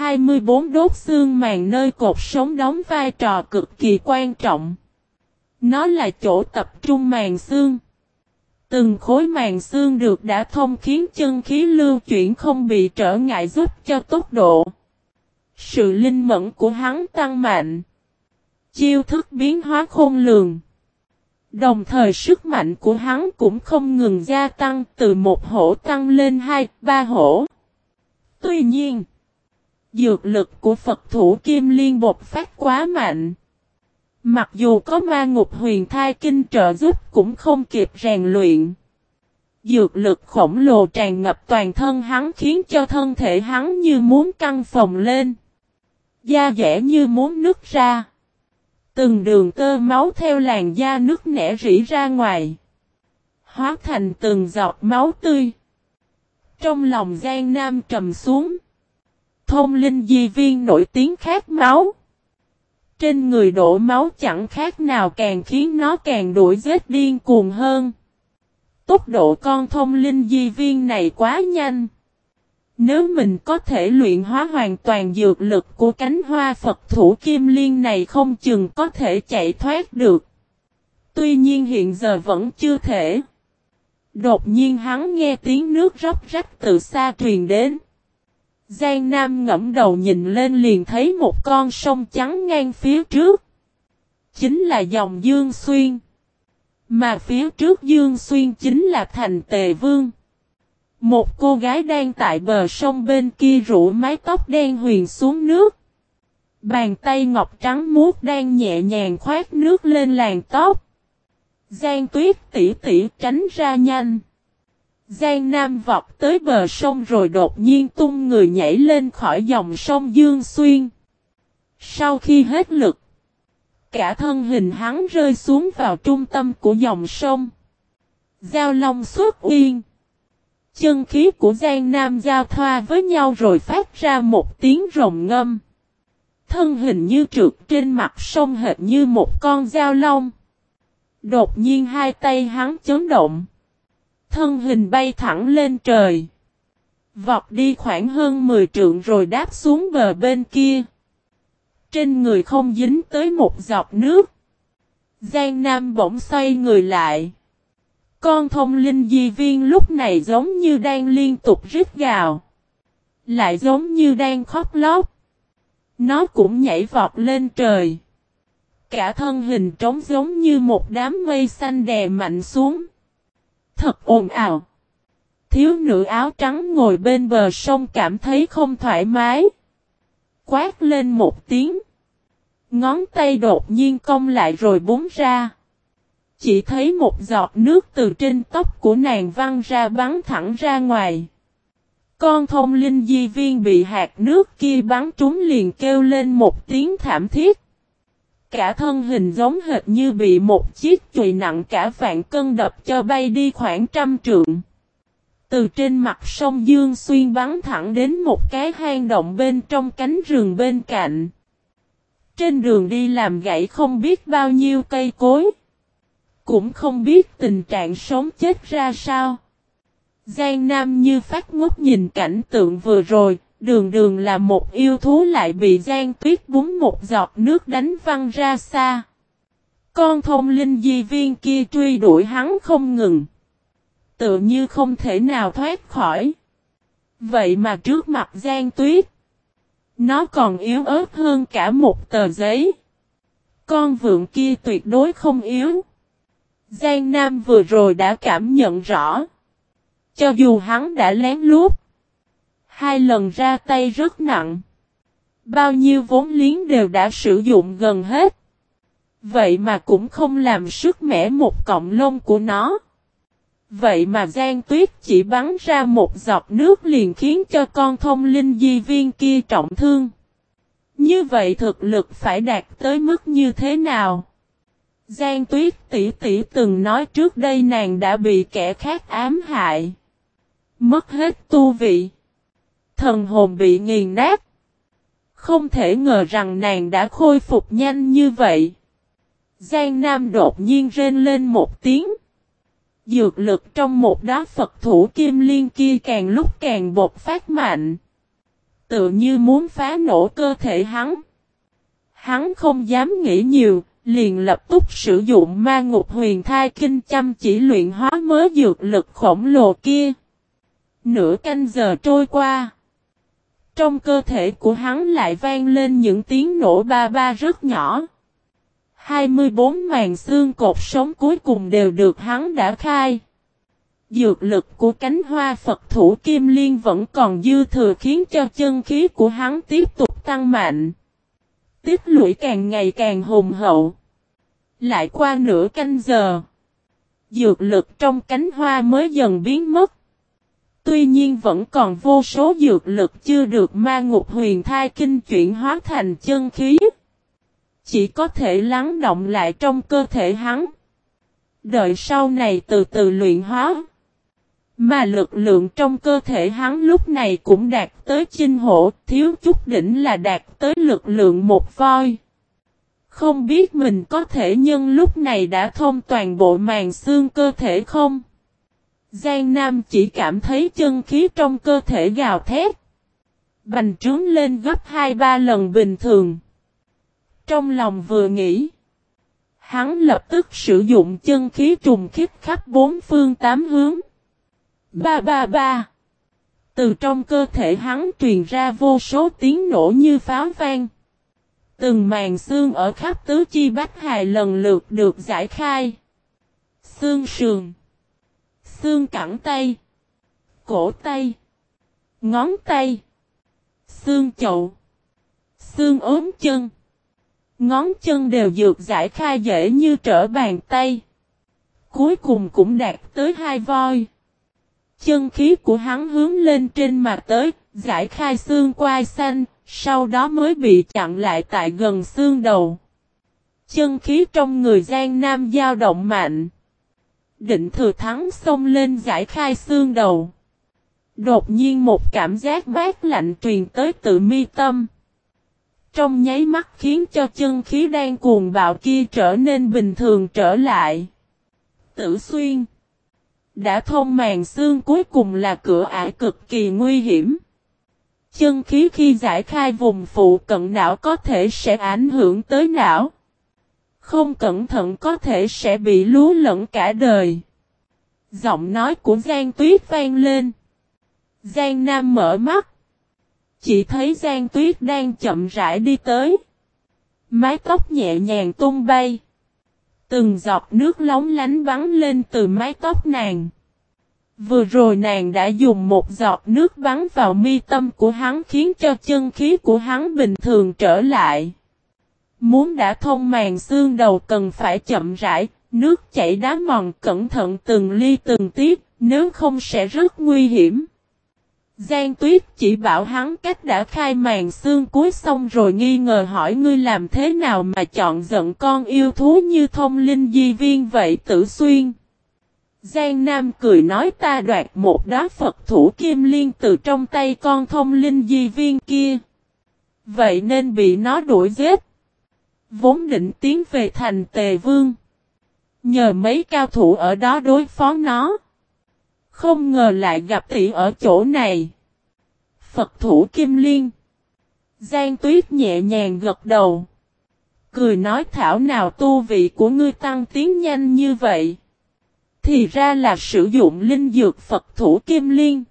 24 đốt xương màng nơi cột sống đóng vai trò cực kỳ quan trọng. Nó là chỗ tập trung màng xương. Từng khối màng xương được đã thông khiến chân khí lưu chuyển không bị trở ngại giúp cho tốc độ. Sự linh mẫn của hắn tăng mạnh. Chiêu thức biến hóa khôn lường. Đồng thời sức mạnh của hắn cũng không ngừng gia tăng từ một hổ tăng lên hai, ba hổ. Tuy nhiên, dược lực của Phật thủ Kim Liên bột phát quá mạnh. Mặc dù có ma ngục huyền thai kinh trợ giúp cũng không kịp rèn luyện. Dược lực khổng lồ tràn ngập toàn thân hắn khiến cho thân thể hắn như muốn căng phồng lên. Da dẻ như muốn nứt ra. Từng đường tơ máu theo làn da nước nẻ rỉ ra ngoài. Hóa thành từng giọt máu tươi. Trong lòng Giang Nam trầm xuống. Thông linh di viên nổi tiếng khát máu. Trên người đổ máu chẳng khác nào càng khiến nó càng đuổi giết điên cuồng hơn. Tốc độ con thông linh di viên này quá nhanh. Nếu mình có thể luyện hóa hoàn toàn dược lực của cánh hoa Phật thủ kim liên này không chừng có thể chạy thoát được. Tuy nhiên hiện giờ vẫn chưa thể. Đột nhiên hắn nghe tiếng nước róc rách từ xa truyền đến. Giang Nam ngẫm đầu nhìn lên liền thấy một con sông trắng ngang phía trước. Chính là dòng Dương Xuyên. Mà phía trước Dương Xuyên chính là thành Tề Vương. Một cô gái đang tại bờ sông bên kia rủ mái tóc đen huyền xuống nước. Bàn tay ngọc trắng muốt đang nhẹ nhàng khoát nước lên làn tóc. Giang tuyết tỉ tỉ tránh ra nhanh. Giang Nam vọt tới bờ sông rồi đột nhiên tung người nhảy lên khỏi dòng sông Dương Xuyên. Sau khi hết lực, cả thân hình hắn rơi xuống vào trung tâm của dòng sông. Giao Long xuất uyên. Chân khí của Giang Nam giao thoa với nhau rồi phát ra một tiếng rồng ngâm. Thân hình như trượt trên mặt sông hệt như một con Giao long. Đột nhiên hai tay hắn chấn động. Thân hình bay thẳng lên trời. Vọt đi khoảng hơn 10 trượng rồi đáp xuống bờ bên kia. Trên người không dính tới một giọt nước. Giang Nam bỗng xoay người lại. Con thông linh di viên lúc này giống như đang liên tục rít gào. Lại giống như đang khóc lóc. Nó cũng nhảy vọt lên trời. Cả thân hình trống giống như một đám mây xanh đè mạnh xuống. Thật ồn ào. Thiếu nữ áo trắng ngồi bên bờ sông cảm thấy không thoải mái. Quát lên một tiếng. Ngón tay đột nhiên cong lại rồi búng ra. Chỉ thấy một giọt nước từ trên tóc của nàng văng ra bắn thẳng ra ngoài. Con thông linh di viên bị hạt nước kia bắn trúng liền kêu lên một tiếng thảm thiết. Cả thân hình giống hệt như bị một chiếc chùy nặng cả vạn cân đập cho bay đi khoảng trăm trượng. Từ trên mặt sông Dương Xuyên bắn thẳng đến một cái hang động bên trong cánh rừng bên cạnh. Trên đường đi làm gãy không biết bao nhiêu cây cối. Cũng không biết tình trạng sống chết ra sao. Giang Nam như phát ngốc nhìn cảnh tượng vừa rồi, đường đường là một yêu thú lại bị Giang Tuyết búng một giọt nước đánh văng ra xa. Con thông linh di viên kia truy đuổi hắn không ngừng. Tự như không thể nào thoát khỏi. Vậy mà trước mặt Giang Tuyết, nó còn yếu ớt hơn cả một tờ giấy. Con vượng kia tuyệt đối không yếu. Giang Nam vừa rồi đã cảm nhận rõ. Cho dù hắn đã lén lút. Hai lần ra tay rất nặng. Bao nhiêu vốn liếng đều đã sử dụng gần hết. Vậy mà cũng không làm sức mẻ một cọng lông của nó. Vậy mà Giang Tuyết chỉ bắn ra một giọt nước liền khiến cho con thông linh di viên kia trọng thương. Như vậy thực lực phải đạt tới mức như thế nào? Giang Tuyết tỷ tỷ từng nói trước đây nàng đã bị kẻ khác ám hại. Mất hết tu vị. Thần hồn bị nghiền nát. Không thể ngờ rằng nàng đã khôi phục nhanh như vậy. Giang Nam đột nhiên rên lên một tiếng. Dược lực trong một đá Phật thủ kim liên kia càng lúc càng bột phát mạnh. tự như muốn phá nổ cơ thể hắn. Hắn không dám nghĩ nhiều, liền lập tức sử dụng ma ngục huyền thai kinh chăm chỉ luyện hóa mới dược lực khổng lồ kia. Nửa canh giờ trôi qua. Trong cơ thể của hắn lại vang lên những tiếng nổ ba ba rất nhỏ. 24 màn xương cột sống cuối cùng đều được hắn đã khai. Dược lực của cánh hoa Phật thủ Kim Liên vẫn còn dư thừa khiến cho chân khí của hắn tiếp tục tăng mạnh. Tiếp lũy càng ngày càng hùng hậu. Lại qua nửa canh giờ. Dược lực trong cánh hoa mới dần biến mất. Tuy nhiên vẫn còn vô số dược lực chưa được ma ngục huyền thai kinh chuyển hóa thành chân khí. Chỉ có thể lắng động lại trong cơ thể hắn. Đợi sau này từ từ luyện hóa. Mà lực lượng trong cơ thể hắn lúc này cũng đạt tới chinh hổ, thiếu chút đỉnh là đạt tới lực lượng một voi. Không biết mình có thể nhân lúc này đã thông toàn bộ màng xương cơ thể không? Giang Nam chỉ cảm thấy chân khí trong cơ thể gào thét. Bành trướng lên gấp 2-3 lần bình thường. Trong lòng vừa nghĩ. Hắn lập tức sử dụng chân khí trùng khích khắp bốn phương tám hướng. Ba ba ba. Từ trong cơ thể hắn truyền ra vô số tiếng nổ như pháo vang. Từng màn xương ở khắp tứ chi bách hài lần lượt được giải khai. Xương sườn. Xương cẳng tay. Cổ tay. Ngón tay. Xương chậu. Xương ốm chân. Ngón chân đều dược giải khai dễ như trở bàn tay. Cuối cùng cũng đạt tới hai voi. Chân khí của hắn hướng lên trên mà tới, giải khai xương quai xanh, sau đó mới bị chặn lại tại gần xương đầu. Chân khí trong người Giang Nam dao động mạnh. Định thừa thắng xông lên giải khai xương đầu. Đột nhiên một cảm giác mát lạnh truyền tới tự mi tâm. Trong nháy mắt khiến cho chân khí đang cuồng bạo kia trở nên bình thường trở lại. Tử xuyên. Đã thông màng xương cuối cùng là cửa ải cực kỳ nguy hiểm. Chân khí khi giải khai vùng phụ cận não có thể sẽ ảnh hưởng tới não. Không cẩn thận có thể sẽ bị lú lẫn cả đời. Giọng nói của Giang Tuyết vang lên. Giang Nam mở mắt. Chỉ thấy Giang Tuyết đang chậm rãi đi tới. Mái tóc nhẹ nhàng tung bay. Từng giọt nước lóng lánh bắn lên từ mái tóc nàng. Vừa rồi nàng đã dùng một giọt nước bắn vào mi tâm của hắn khiến cho chân khí của hắn bình thường trở lại. Muốn đã thông màng xương đầu cần phải chậm rãi, nước chảy đá mòn cẩn thận từng ly từng tiết, nếu không sẽ rất nguy hiểm. Giang Tuyết chỉ bảo hắn cách đã khai màn xương cuối xong rồi nghi ngờ hỏi ngươi làm thế nào mà chọn giận con yêu thú như thông linh di viên vậy tử xuyên. Giang Nam cười nói ta đoạt một đá Phật thủ kim liên từ trong tay con thông linh di viên kia. Vậy nên bị nó đuổi giết. Vốn định tiến về thành tề vương. Nhờ mấy cao thủ ở đó đối phó nó. Không ngờ lại gặp tỷ ở chỗ này. Phật thủ kim liên. Giang tuyết nhẹ nhàng gật đầu. Cười nói thảo nào tu vị của ngươi tăng tiến nhanh như vậy. Thì ra là sử dụng linh dược Phật thủ kim liên.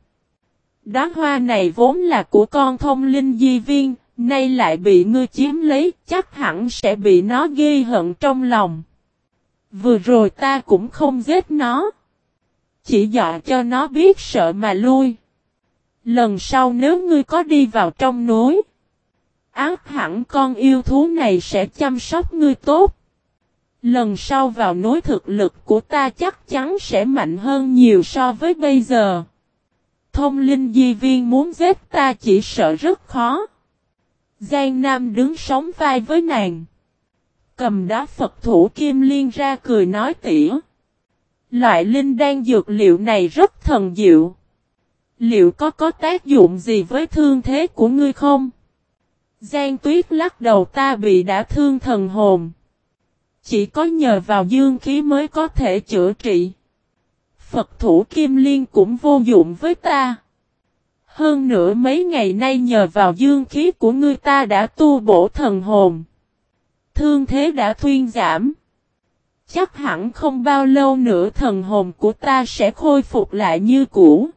Đóa hoa này vốn là của con thông linh di viên, nay lại bị ngươi chiếm lấy, chắc hẳn sẽ bị nó ghi hận trong lòng. Vừa rồi ta cũng không giết nó. Chỉ dọa cho nó biết sợ mà lui. Lần sau nếu ngươi có đi vào trong núi, ác hẳn con yêu thú này sẽ chăm sóc ngươi tốt. Lần sau vào núi thực lực của ta chắc chắn sẽ mạnh hơn nhiều so với bây giờ. Thông linh di viên muốn giết ta chỉ sợ rất khó. Giang Nam đứng sóng vai với nàng. Cầm đá Phật thủ kim liên ra cười nói tỉa. Loại linh đan dược liệu này rất thần diệu. Liệu có có tác dụng gì với thương thế của ngươi không? Giang tuyết lắc đầu ta bị đã thương thần hồn. Chỉ có nhờ vào dương khí mới có thể chữa trị. Phật thủ Kim Liên cũng vô dụng với ta. Hơn nữa mấy ngày nay nhờ vào dương khí của ngươi ta đã tu bổ thần hồn. Thương thế đã thuyên giảm. Chắc hẳn không bao lâu nữa thần hồn của ta sẽ khôi phục lại như cũ.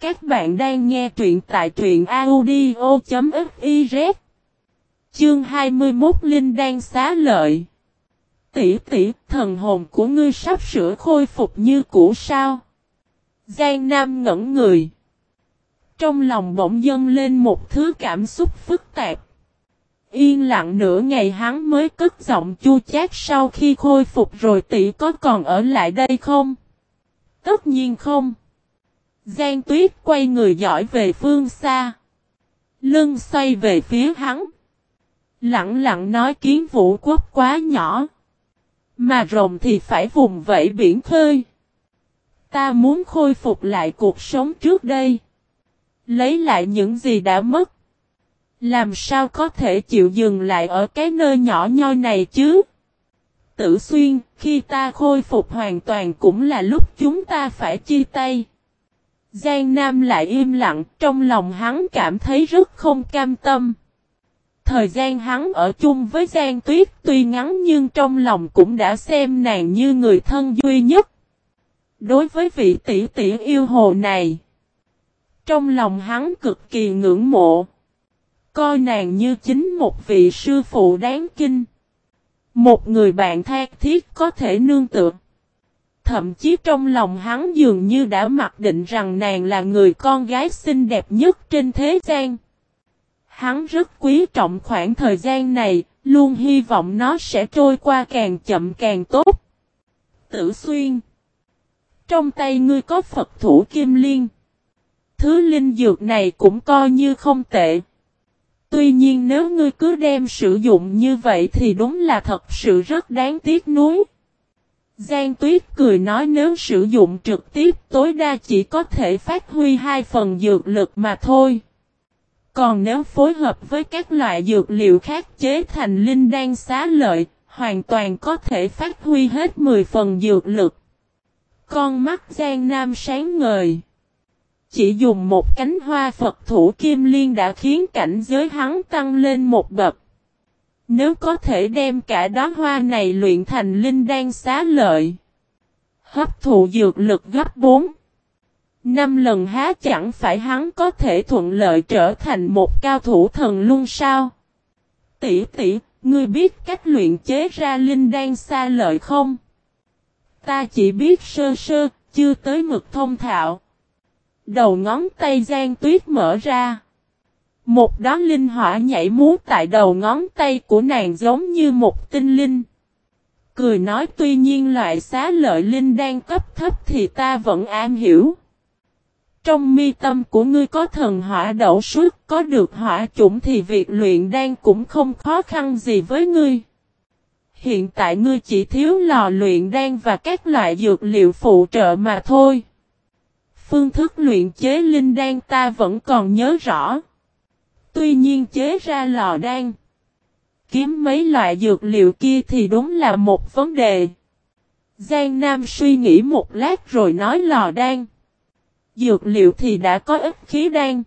Các bạn đang nghe truyện tại truyện audio.fiz Chương 21 Linh đang xá lợi Tỷ tỷ, thần hồn của ngươi sắp sửa khôi phục như cũ sao? Giang Nam ngẩn người. Trong lòng bỗng dâng lên một thứ cảm xúc phức tạp. Yên lặng nửa ngày hắn mới cất giọng chua chát sau khi khôi phục rồi tỷ có còn ở lại đây không? Tất nhiên không. Giang tuyết quay người giỏi về phương xa. Lưng xoay về phía hắn. Lặng lặng nói kiến vũ quốc quá nhỏ. Mà rồng thì phải vùng vẫy biển khơi. Ta muốn khôi phục lại cuộc sống trước đây. Lấy lại những gì đã mất. Làm sao có thể chịu dừng lại ở cái nơi nhỏ nhoi này chứ? Tử xuyên, khi ta khôi phục hoàn toàn cũng là lúc chúng ta phải chia tay. Giang Nam lại im lặng, trong lòng hắn cảm thấy rất không cam tâm. Thời gian hắn ở chung với Giang Tuyết tuy ngắn nhưng trong lòng cũng đã xem nàng như người thân duy nhất. Đối với vị tỷ tỷ yêu hồ này, trong lòng hắn cực kỳ ngưỡng mộ. Coi nàng như chính một vị sư phụ đáng kinh. Một người bạn thác thiết có thể nương tựa. Thậm chí trong lòng hắn dường như đã mặc định rằng nàng là người con gái xinh đẹp nhất trên thế gian. Hắn rất quý trọng khoảng thời gian này, luôn hy vọng nó sẽ trôi qua càng chậm càng tốt. Tử xuyên Trong tay ngươi có Phật thủ kim liên. Thứ linh dược này cũng coi như không tệ. Tuy nhiên nếu ngươi cứ đem sử dụng như vậy thì đúng là thật sự rất đáng tiếc nuối. Giang Tuyết cười nói nếu sử dụng trực tiếp tối đa chỉ có thể phát huy hai phần dược lực mà thôi. Còn nếu phối hợp với các loại dược liệu khác chế thành linh đan xá lợi, hoàn toàn có thể phát huy hết 10 phần dược lực. Con mắt Giang Nam sáng ngời. Chỉ dùng một cánh hoa Phật thủ kim liên đã khiến cảnh giới hắn tăng lên một bậc. Nếu có thể đem cả đóa hoa này luyện thành linh đan xá lợi. Hấp thụ dược lực gấp 4. Năm lần há chẳng phải hắn có thể thuận lợi trở thành một cao thủ thần luôn sao? Tỷ tỷ, ngươi biết cách luyện chế ra linh đan xa lợi không? Ta chỉ biết sơ sơ, chưa tới mực thông thạo. Đầu ngón tay Giang tuyết mở ra. Một đó linh hỏa nhảy múa tại đầu ngón tay của nàng giống như một tinh linh. Cười nói tuy nhiên loại xá lợi linh đang cấp thấp thì ta vẫn an hiểu. Trong mi tâm của ngươi có thần hỏa đậu suốt, có được hỏa chủng thì việc luyện đan cũng không khó khăn gì với ngươi. Hiện tại ngươi chỉ thiếu lò luyện đan và các loại dược liệu phụ trợ mà thôi. Phương thức luyện chế linh đan ta vẫn còn nhớ rõ. Tuy nhiên chế ra lò đan. Kiếm mấy loại dược liệu kia thì đúng là một vấn đề. Giang Nam suy nghĩ một lát rồi nói lò đan. Dược liệu thì đã có ít khí đan.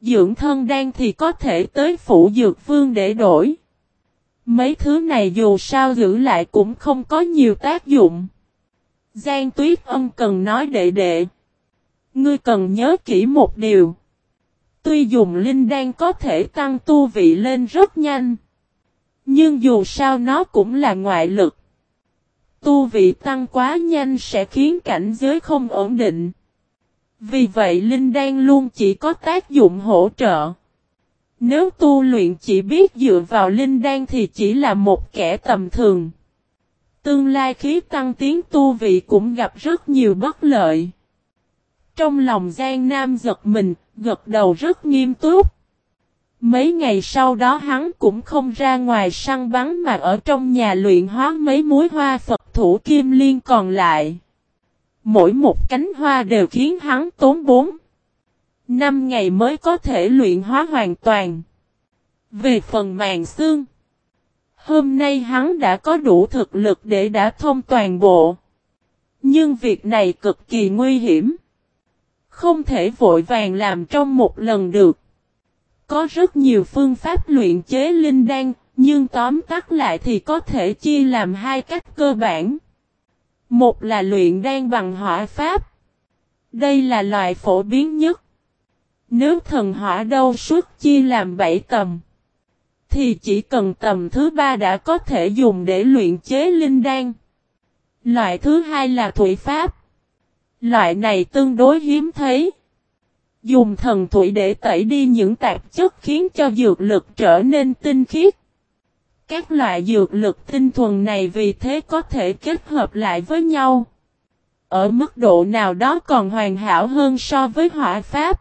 Dưỡng thân đan thì có thể tới phủ dược vương để đổi. Mấy thứ này dù sao giữ lại cũng không có nhiều tác dụng. Giang Tuyết Ân cần nói đệ đệ. Ngươi cần nhớ kỹ một điều. Tuy dùng linh đan có thể tăng tu vị lên rất nhanh. Nhưng dù sao nó cũng là ngoại lực. Tu vị tăng quá nhanh sẽ khiến cảnh giới không ổn định. Vì vậy linh đan luôn chỉ có tác dụng hỗ trợ. Nếu tu luyện chỉ biết dựa vào linh đan thì chỉ là một kẻ tầm thường. Tương lai khí tăng tiến tu vị cũng gặp rất nhiều bất lợi. Trong lòng Giang Nam giật mình, gật đầu rất nghiêm túc. Mấy ngày sau đó hắn cũng không ra ngoài săn bắn mà ở trong nhà luyện hóa mấy mối hoa Phật thủ kim liên còn lại. Mỗi một cánh hoa đều khiến hắn tốn bốn. Năm ngày mới có thể luyện hóa hoàn toàn. Về phần màng xương. Hôm nay hắn đã có đủ thực lực để đã thông toàn bộ. Nhưng việc này cực kỳ nguy hiểm. Không thể vội vàng làm trong một lần được. Có rất nhiều phương pháp luyện chế linh đan, nhưng tóm tắt lại thì có thể chia làm hai cách cơ bản. Một là luyện đan bằng hỏa pháp. Đây là loại phổ biến nhất. Nếu thần hỏa đâu suốt chia làm 7 tầm, thì chỉ cần tầm thứ ba đã có thể dùng để luyện chế linh đan. Loại thứ hai là thủy pháp. Loại này tương đối hiếm thấy. Dùng thần thủy để tẩy đi những tạp chất khiến cho dược lực trở nên tinh khiết. Các loại dược lực tinh thuần này vì thế có thể kết hợp lại với nhau. Ở mức độ nào đó còn hoàn hảo hơn so với hỏa pháp.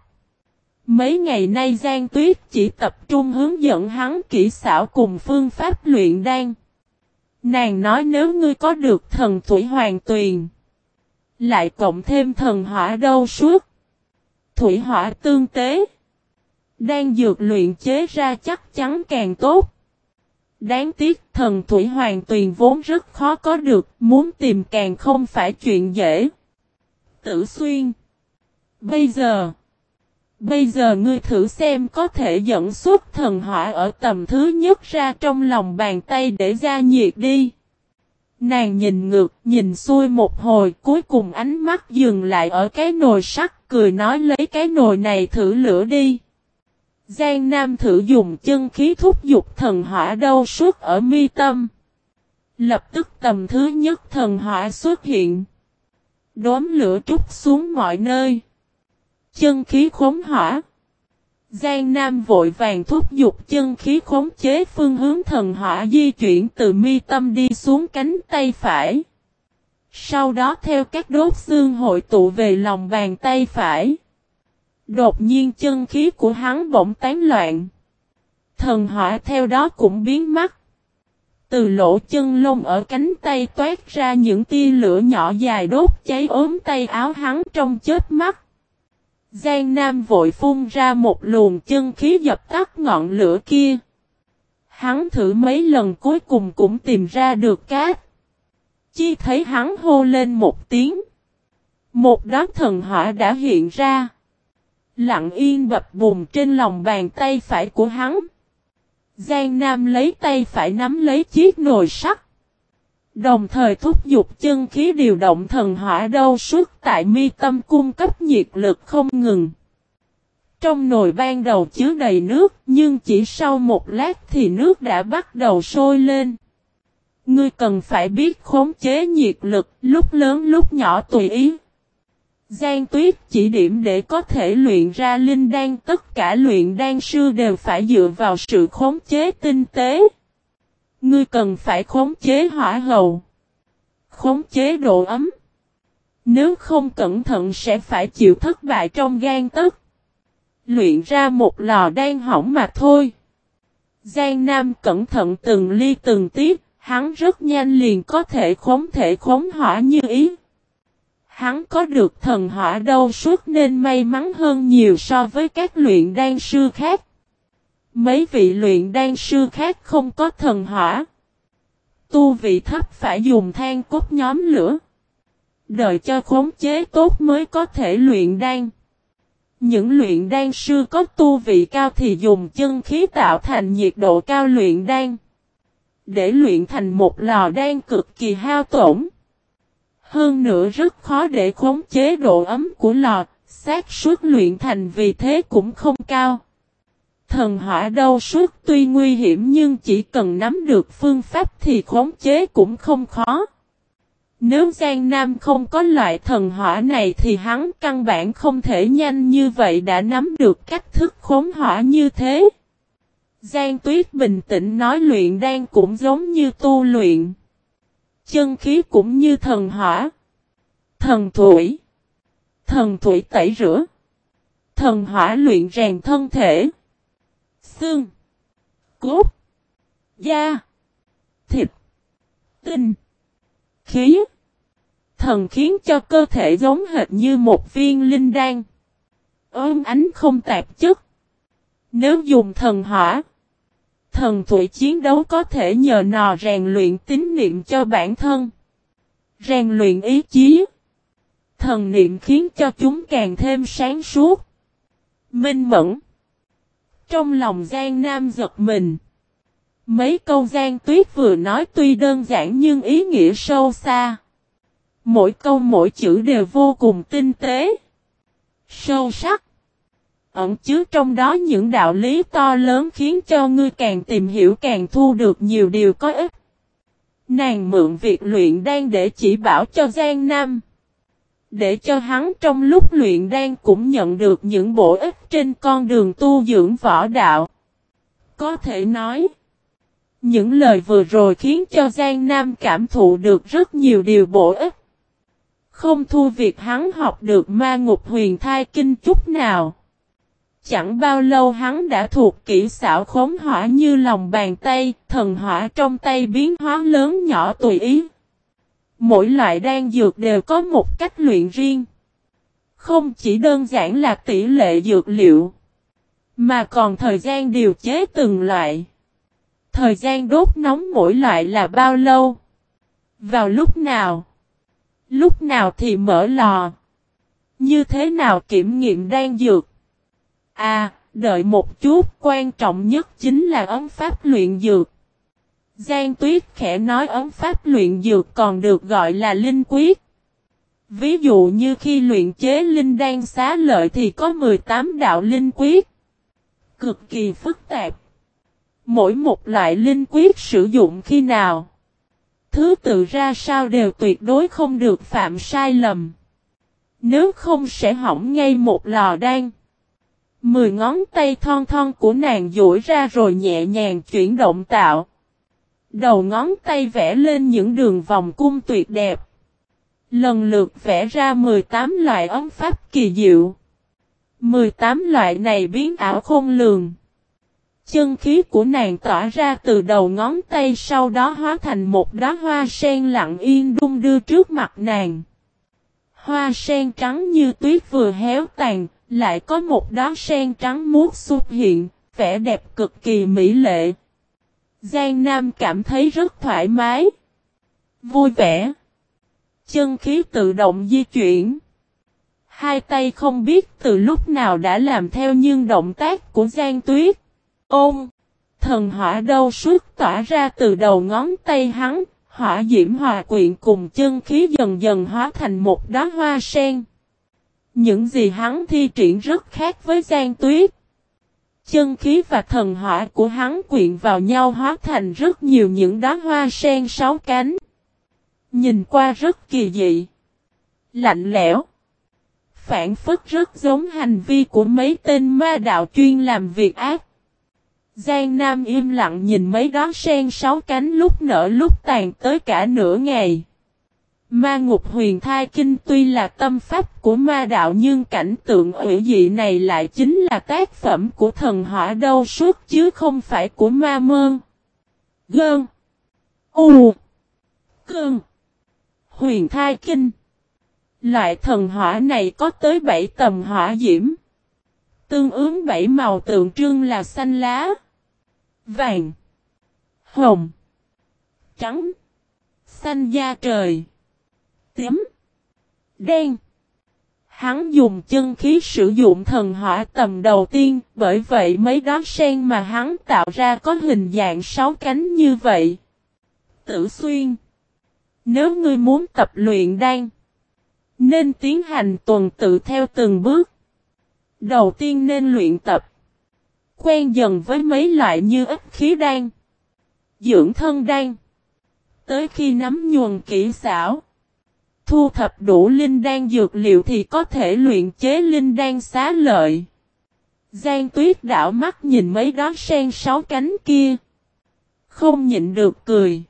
Mấy ngày nay Giang Tuyết chỉ tập trung hướng dẫn hắn kỹ xảo cùng phương pháp luyện đan. Nàng nói nếu ngươi có được thần thủy hoàng tuyền, lại cộng thêm thần hỏa đâu suốt, thủy hỏa tương tế, đang dược luyện chế ra chắc chắn càng tốt. Đáng tiếc thần thủy hoàng tuyền vốn rất khó có được, muốn tìm càng không phải chuyện dễ. Tử xuyên Bây giờ Bây giờ ngươi thử xem có thể dẫn xuất thần hỏa ở tầm thứ nhất ra trong lòng bàn tay để ra nhiệt đi. Nàng nhìn ngược, nhìn xuôi một hồi, cuối cùng ánh mắt dừng lại ở cái nồi sắt, cười nói lấy cái nồi này thử lửa đi. Giang Nam thử dùng chân khí thúc dục thần hỏa đâu suốt ở mi tâm. Lập tức tầm thứ nhất thần hỏa xuất hiện. Đốm lửa trút xuống mọi nơi. Chân khí khống hỏa. Giang Nam vội vàng thúc giục chân khí khống chế phương hướng thần hỏa di chuyển từ mi tâm đi xuống cánh tay phải. Sau đó theo các đốt xương hội tụ về lòng bàn tay phải. Đột nhiên chân khí của hắn bỗng tán loạn. Thần hỏa theo đó cũng biến mất. Từ lỗ chân lông ở cánh tay toát ra những tia lửa nhỏ dài đốt cháy ốm tay áo hắn trong chết mắt. Giang Nam vội phun ra một luồng chân khí dập tắt ngọn lửa kia. Hắn thử mấy lần cuối cùng cũng tìm ra được cát. Chi thấy hắn hô lên một tiếng. Một đám thần hỏa đã hiện ra. Lặng yên bập bùng trên lòng bàn tay phải của hắn. Giang Nam lấy tay phải nắm lấy chiếc nồi sắt. Đồng thời thúc giục chân khí điều động thần hỏa đâu suốt tại mi tâm cung cấp nhiệt lực không ngừng. Trong nồi ban đầu chứa đầy nước, nhưng chỉ sau một lát thì nước đã bắt đầu sôi lên. Ngươi cần phải biết khống chế nhiệt lực, lúc lớn lúc nhỏ tùy ý. Giang tuyết chỉ điểm để có thể luyện ra linh đan tất cả luyện đan sư đều phải dựa vào sự khống chế tinh tế. Ngươi cần phải khống chế hỏa hầu. Khống chế độ ấm. Nếu không cẩn thận sẽ phải chịu thất bại trong gan tức. Luyện ra một lò đan hỏng mà thôi. Giang Nam cẩn thận từng ly từng tiếp, hắn rất nhanh liền có thể khống thể khống hỏa như ý. Hắn có được thần hỏa đâu suốt nên may mắn hơn nhiều so với các luyện đan sư khác. Mấy vị luyện đan sư khác không có thần hỏa. Tu vị thấp phải dùng than cốt nhóm lửa. Đợi cho khống chế tốt mới có thể luyện đan. Những luyện đan sư có tu vị cao thì dùng chân khí tạo thành nhiệt độ cao luyện đan. Để luyện thành một lò đan cực kỳ hao tổn. Hơn nữa rất khó để khống chế độ ấm của lò, xác suất luyện thành vì thế cũng không cao. Thần hỏa đâu suốt, tuy nguy hiểm nhưng chỉ cần nắm được phương pháp thì khống chế cũng không khó. Nếu Giang Nam không có loại thần hỏa này thì hắn căn bản không thể nhanh như vậy đã nắm được cách thức khống hỏa như thế. Giang Tuyết bình tĩnh nói luyện đan cũng giống như tu luyện. Chân khí cũng như thần hỏa. Thần thủy. Thần thủy tẩy rửa. Thần hỏa luyện rèn thân thể xương, cốt, da, thịt, tinh, khí. Thần khiến cho cơ thể giống hệt như một viên linh đan. Ôm ánh không tạp chất. Nếu dùng thần hỏa, thần thủy chiến đấu có thể nhờ nò rèn luyện tín niệm cho bản thân. Rèn luyện ý chí. thần niệm khiến cho chúng càng thêm sáng suốt. Minh mẫn. Trong lòng Giang Nam giật mình. Mấy câu Giang Tuyết vừa nói tuy đơn giản nhưng ý nghĩa sâu xa. Mỗi câu mỗi chữ đều vô cùng tinh tế. Sâu sắc. Ẩn chứa trong đó những đạo lý to lớn khiến cho ngươi càng tìm hiểu càng thu được nhiều điều có ích. Nàng mượn việc luyện đan để chỉ bảo cho Giang Nam. Để cho hắn trong lúc luyện đan cũng nhận được những bổ ích trên con đường tu dưỡng võ đạo. Có thể nói, những lời vừa rồi khiến cho Giang Nam cảm thụ được rất nhiều điều bổ ích. Không thua việc hắn học được ma ngục huyền thai kinh chút nào. Chẳng bao lâu hắn đã thuộc kỹ xảo khống hỏa như lòng bàn tay, thần hỏa trong tay biến hóa lớn nhỏ tùy ý. Mỗi loại đan dược đều có một cách luyện riêng. Không chỉ đơn giản là tỷ lệ dược liệu, mà còn thời gian điều chế từng loại. Thời gian đốt nóng mỗi loại là bao lâu? Vào lúc nào? Lúc nào thì mở lò? Như thế nào kiểm nghiệm đan dược? À, đợi một chút, quan trọng nhất chính là ấm pháp luyện dược. Giang Tuyết khẽ nói ấm pháp luyện dược còn được gọi là linh quyết. Ví dụ như khi luyện chế linh đan xá lợi thì có 18 đạo linh quyết. Cực kỳ phức tạp. Mỗi một loại linh quyết sử dụng khi nào. Thứ tự ra sao đều tuyệt đối không được phạm sai lầm. Nếu không sẽ hỏng ngay một lò đan. Mười ngón tay thon thon của nàng duỗi ra rồi nhẹ nhàng chuyển động tạo. Đầu ngón tay vẽ lên những đường vòng cung tuyệt đẹp. Lần lượt vẽ ra 18 loại ấm pháp kỳ diệu. 18 loại này biến ảo khôn lường. Chân khí của nàng tỏa ra từ đầu ngón tay sau đó hóa thành một đóa hoa sen lặng yên đung đưa trước mặt nàng. Hoa sen trắng như tuyết vừa héo tàn, lại có một đóa sen trắng muốt xuất hiện, vẻ đẹp cực kỳ mỹ lệ. Giang Nam cảm thấy rất thoải mái, vui vẻ. Chân khí tự động di chuyển. Hai tay không biết từ lúc nào đã làm theo nhưng động tác của Giang Tuyết. Ôm! Thần hỏa đâu suốt tỏa ra từ đầu ngón tay hắn, hỏa diễm hòa quyện cùng chân khí dần dần hóa thành một đóa hoa sen. Những gì hắn thi triển rất khác với Giang Tuyết. Chân khí và thần hỏa của hắn quyện vào nhau hóa thành rất nhiều những đóa hoa sen sáu cánh. Nhìn qua rất kỳ dị. Lạnh lẽo. Phản phức rất giống hành vi của mấy tên ma đạo chuyên làm việc ác. Giang Nam im lặng nhìn mấy đó sen sáu cánh lúc nở lúc tàn tới cả nửa ngày. Ma ngục huyền thai kinh tuy là tâm pháp của ma đạo nhưng cảnh tượng ủy dị này lại chính là tác phẩm của thần hỏa đâu suốt chứ không phải của ma mơn. Gơn. U. Cơn. Huyền thai kinh. Loại thần hỏa này có tới 7 tầm hỏa diễm. Tương ứng bảy màu tượng trưng là xanh lá, vàng, hồng, trắng, xanh da trời tím, đen. Hắn dùng chân khí sử dụng thần hỏa tầm đầu tiên, bởi vậy mấy đó sen mà hắn tạo ra có hình dạng sáu cánh như vậy. Tử xuyên Nếu ngươi muốn tập luyện đan, nên tiến hành tuần tự theo từng bước. Đầu tiên nên luyện tập. Quen dần với mấy loại như ức khí đan, dưỡng thân đan. Tới khi nắm nhuần kỹ xảo Thu thập đủ linh đan dược liệu thì có thể luyện chế linh đan xá lợi. Giang tuyết đảo mắt nhìn mấy đó sen sáu cánh kia. Không nhịn được cười.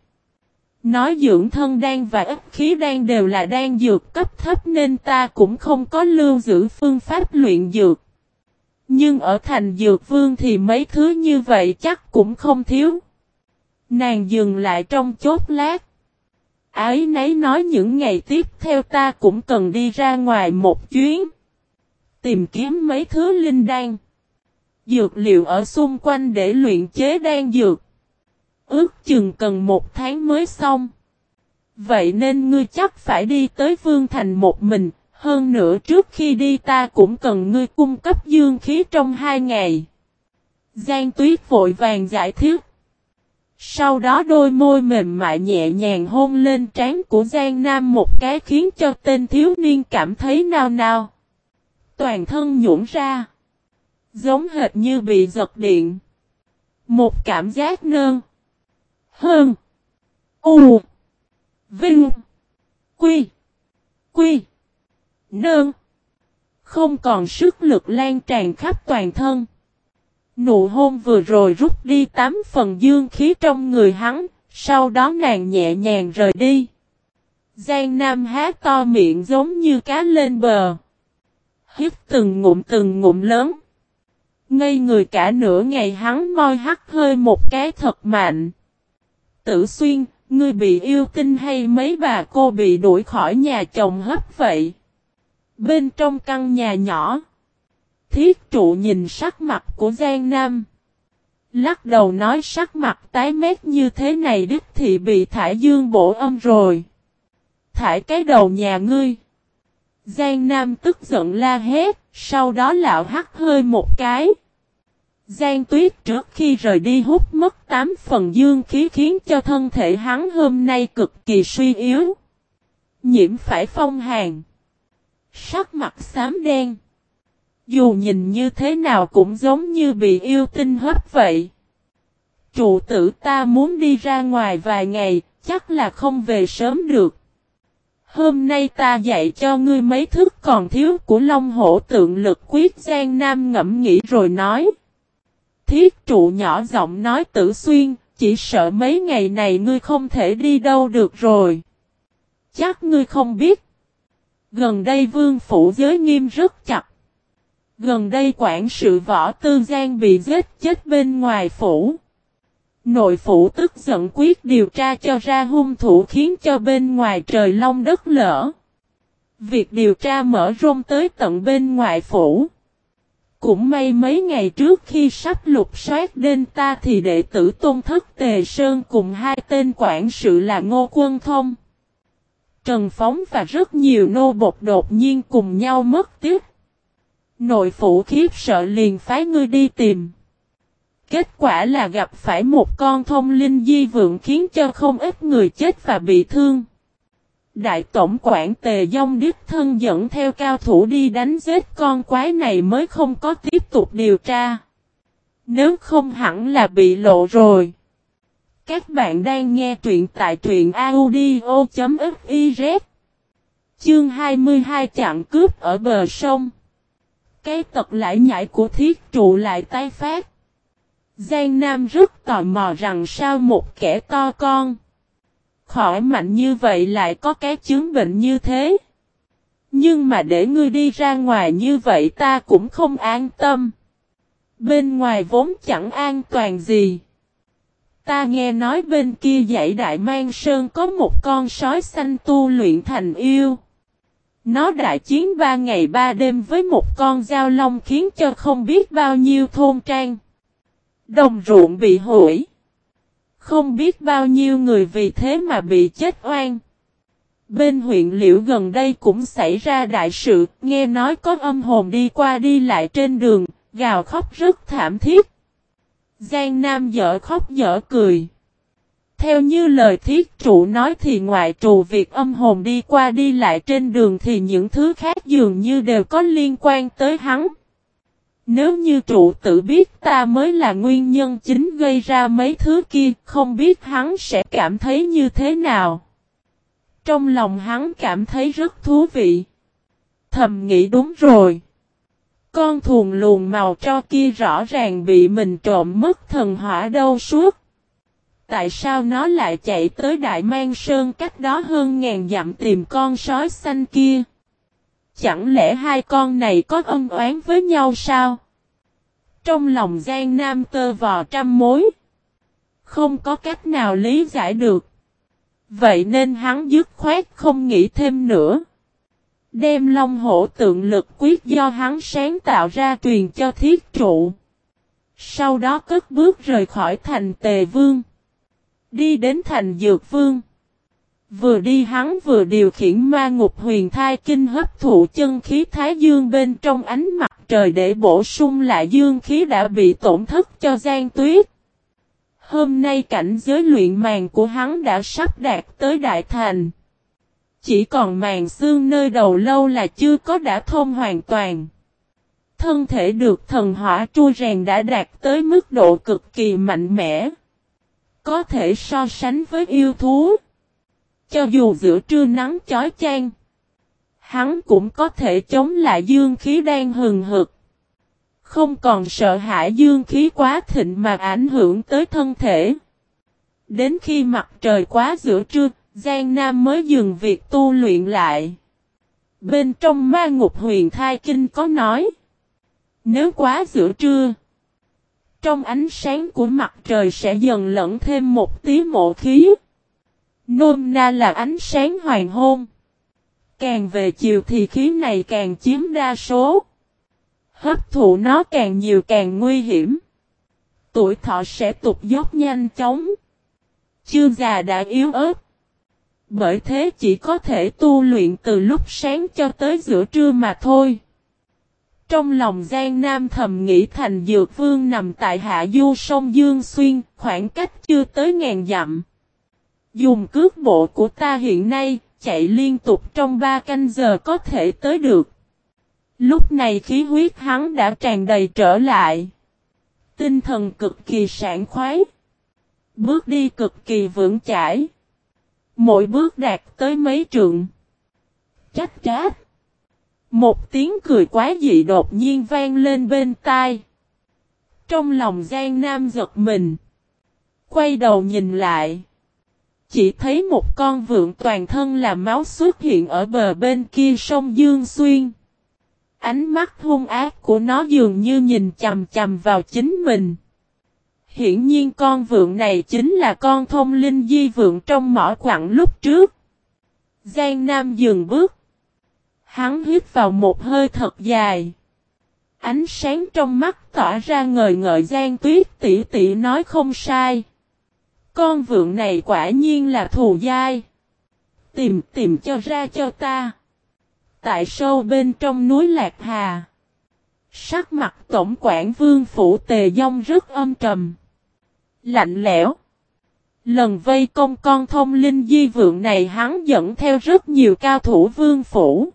Nói dưỡng thân đan và ức khí đan đều là đan dược cấp thấp nên ta cũng không có lưu giữ phương pháp luyện dược. Nhưng ở thành dược vương thì mấy thứ như vậy chắc cũng không thiếu. Nàng dừng lại trong chốt lát. Ái nấy nói những ngày tiếp theo ta cũng cần đi ra ngoài một chuyến. Tìm kiếm mấy thứ linh đan. Dược liệu ở xung quanh để luyện chế đan dược. Ước chừng cần một tháng mới xong. Vậy nên ngươi chắc phải đi tới Vương Thành một mình, Hơn nữa trước khi đi ta cũng cần ngươi cung cấp dương khí trong hai ngày. Giang tuyết vội vàng giải thích. Sau đó đôi môi mềm mại nhẹ nhàng hôn lên trán của Giang Nam một cái khiến cho tên thiếu niên cảm thấy nao nao. Toàn thân nhũn ra. Giống hệt như bị giật điện. Một cảm giác nơn. Hơn. U. Vinh. Quy. Quy. Nơn. Không còn sức lực lan tràn khắp toàn thân. Nụ hôn vừa rồi rút đi tám phần dương khí trong người hắn, sau đó nàng nhẹ nhàng rời đi. Giang Nam há to miệng giống như cá lên bờ. Hít từng ngụm từng ngụm lớn. Ngây người cả nửa ngày hắn moi hắt hơi một cái thật mạnh. Tử xuyên, ngươi bị yêu tinh hay mấy bà cô bị đuổi khỏi nhà chồng hấp vậy? Bên trong căn nhà nhỏ. Thiết trụ nhìn sắc mặt của Giang Nam. Lắc đầu nói sắc mặt tái mét như thế này đích thị bị thải dương bổ âm rồi. Thải cái đầu nhà ngươi. Giang Nam tức giận la hét, sau đó lão hắt hơi một cái. Giang Tuyết trước khi rời đi hút mất 8 phần dương khí khiến cho thân thể hắn hôm nay cực kỳ suy yếu. Nhiễm phải phong hàn. Sắc mặt xám đen. Dù nhìn như thế nào cũng giống như bị yêu tinh hấp vậy. Trụ tử ta muốn đi ra ngoài vài ngày, chắc là không về sớm được. Hôm nay ta dạy cho ngươi mấy thức còn thiếu của Long Hổ tượng lực quyết Giang Nam ngẫm nghĩ rồi nói. Thiết trụ nhỏ giọng nói tử xuyên, chỉ sợ mấy ngày này ngươi không thể đi đâu được rồi. Chắc ngươi không biết. Gần đây vương phủ giới nghiêm rất chặt. Gần đây quản sự võ tư giang bị giết chết bên ngoài phủ. Nội phủ tức giận quyết điều tra cho ra hung thủ khiến cho bên ngoài trời long đất lỡ. Việc điều tra mở rôm tới tận bên ngoài phủ. Cũng may mấy ngày trước khi sắp lục soát đên ta thì đệ tử tôn thất tề sơn cùng hai tên quản sự là Ngô Quân Thông. Trần Phóng và rất nhiều nô bột đột nhiên cùng nhau mất tiếc. Nội phủ khiếp sợ liền phái ngươi đi tìm. Kết quả là gặp phải một con thông linh di vượng khiến cho không ít người chết và bị thương. Đại tổng quản Tề Dông Đức Thân dẫn theo cao thủ đi đánh giết con quái này mới không có tiếp tục điều tra. Nếu không hẳn là bị lộ rồi. Các bạn đang nghe truyện tại truyện audio.fif Chương 22 chặn cướp ở bờ sông cái tật lại nhảy của thiết trụ lại tay phát. Giang Nam rất tò mò rằng sao một kẻ to con khỏi mạnh như vậy lại có cái chứng bệnh như thế. Nhưng mà để ngươi đi ra ngoài như vậy ta cũng không an tâm. Bên ngoài vốn chẳng an toàn gì. Ta nghe nói bên kia dãy đại mang sơn có một con sói xanh tu luyện thành yêu. Nó đại chiến ba ngày ba đêm với một con dao long khiến cho không biết bao nhiêu thôn trang. Đồng ruộng bị hủy. Không biết bao nhiêu người vì thế mà bị chết oan. Bên huyện liễu gần đây cũng xảy ra đại sự, nghe nói có âm hồn đi qua đi lại trên đường, gào khóc rất thảm thiết. Giang Nam dở khóc dở cười. Theo như lời thiết trụ nói thì ngoại trù việc âm hồn đi qua đi lại trên đường thì những thứ khác dường như đều có liên quan tới hắn. Nếu như trụ tự biết ta mới là nguyên nhân chính gây ra mấy thứ kia, không biết hắn sẽ cảm thấy như thế nào. Trong lòng hắn cảm thấy rất thú vị. Thầm nghĩ đúng rồi. Con thùn luồn màu cho kia rõ ràng bị mình trộm mất thần hỏa đâu suốt. Tại sao nó lại chạy tới Đại Mang Sơn cách đó hơn ngàn dặm tìm con sói xanh kia? Chẳng lẽ hai con này có ân oán với nhau sao? Trong lòng Giang Nam tơ vò trăm mối. Không có cách nào lý giải được. Vậy nên hắn dứt khoát không nghĩ thêm nữa. Đem long hổ tượng lực quyết do hắn sáng tạo ra truyền cho thiết trụ. Sau đó cất bước rời khỏi thành tề vương. Đi đến thành dược vương. Vừa đi hắn vừa điều khiển ma ngục huyền thai kinh hấp thụ chân khí thái dương bên trong ánh mặt trời để bổ sung lại dương khí đã bị tổn thất cho Giang Tuyết. Hôm nay cảnh giới luyện màng của hắn đã sắp đạt tới đại thành. Chỉ còn màng xương nơi đầu lâu là chưa có đã thông hoàn toàn. Thân thể được thần hỏa trui rèn đã đạt tới mức độ cực kỳ mạnh mẽ. Có thể so sánh với yêu thú. Cho dù giữa trưa nắng chói chang. Hắn cũng có thể chống lại dương khí đang hừng hực. Không còn sợ hãi dương khí quá thịnh mà ảnh hưởng tới thân thể. Đến khi mặt trời quá giữa trưa, Giang Nam mới dừng việc tu luyện lại. Bên trong ma ngục huyền thai kinh có nói. Nếu quá giữa trưa, trong ánh sáng của mặt trời sẽ dần lẫn thêm một tí mộ khí. Nôm na là ánh sáng hoàng hôn. Càng về chiều thì khí này càng chiếm đa số. Hấp thụ nó càng nhiều càng nguy hiểm. Tuổi thọ sẽ tụt dốc nhanh chóng. Chưa già đã yếu ớt. Bởi thế chỉ có thể tu luyện từ lúc sáng cho tới giữa trưa mà thôi. Trong lòng Giang Nam thầm nghĩ thành dược vương nằm tại hạ du sông Dương Xuyên, khoảng cách chưa tới ngàn dặm. Dùng cước bộ của ta hiện nay, chạy liên tục trong ba canh giờ có thể tới được. Lúc này khí huyết hắn đã tràn đầy trở lại. Tinh thần cực kỳ sảng khoái. Bước đi cực kỳ vững chãi. Mỗi bước đạt tới mấy trượng. Trách trách. Một tiếng cười quá dị đột nhiên vang lên bên tai. Trong lòng Giang Nam giật mình. Quay đầu nhìn lại. Chỉ thấy một con vượn toàn thân là máu xuất hiện ở bờ bên kia sông Dương Xuyên. Ánh mắt hung ác của nó dường như nhìn chầm chầm vào chính mình. Hiển nhiên con vượn này chính là con thông linh di vượn trong mỏ quặng lúc trước. Giang Nam dừng bước. Hắn hít vào một hơi thật dài. Ánh sáng trong mắt tỏa ra ngời ngợi gian Tuyết tỷ tỷ nói không sai. Con vượn này quả nhiên là thù dai. Tìm tìm cho ra cho ta. Tại sâu bên trong núi Lạc Hà. Sắc mặt tổng quản vương phủ tề dông rất âm trầm. Lạnh lẽo. Lần vây công con thông linh di vượng này hắn dẫn theo rất nhiều cao thủ vương phủ.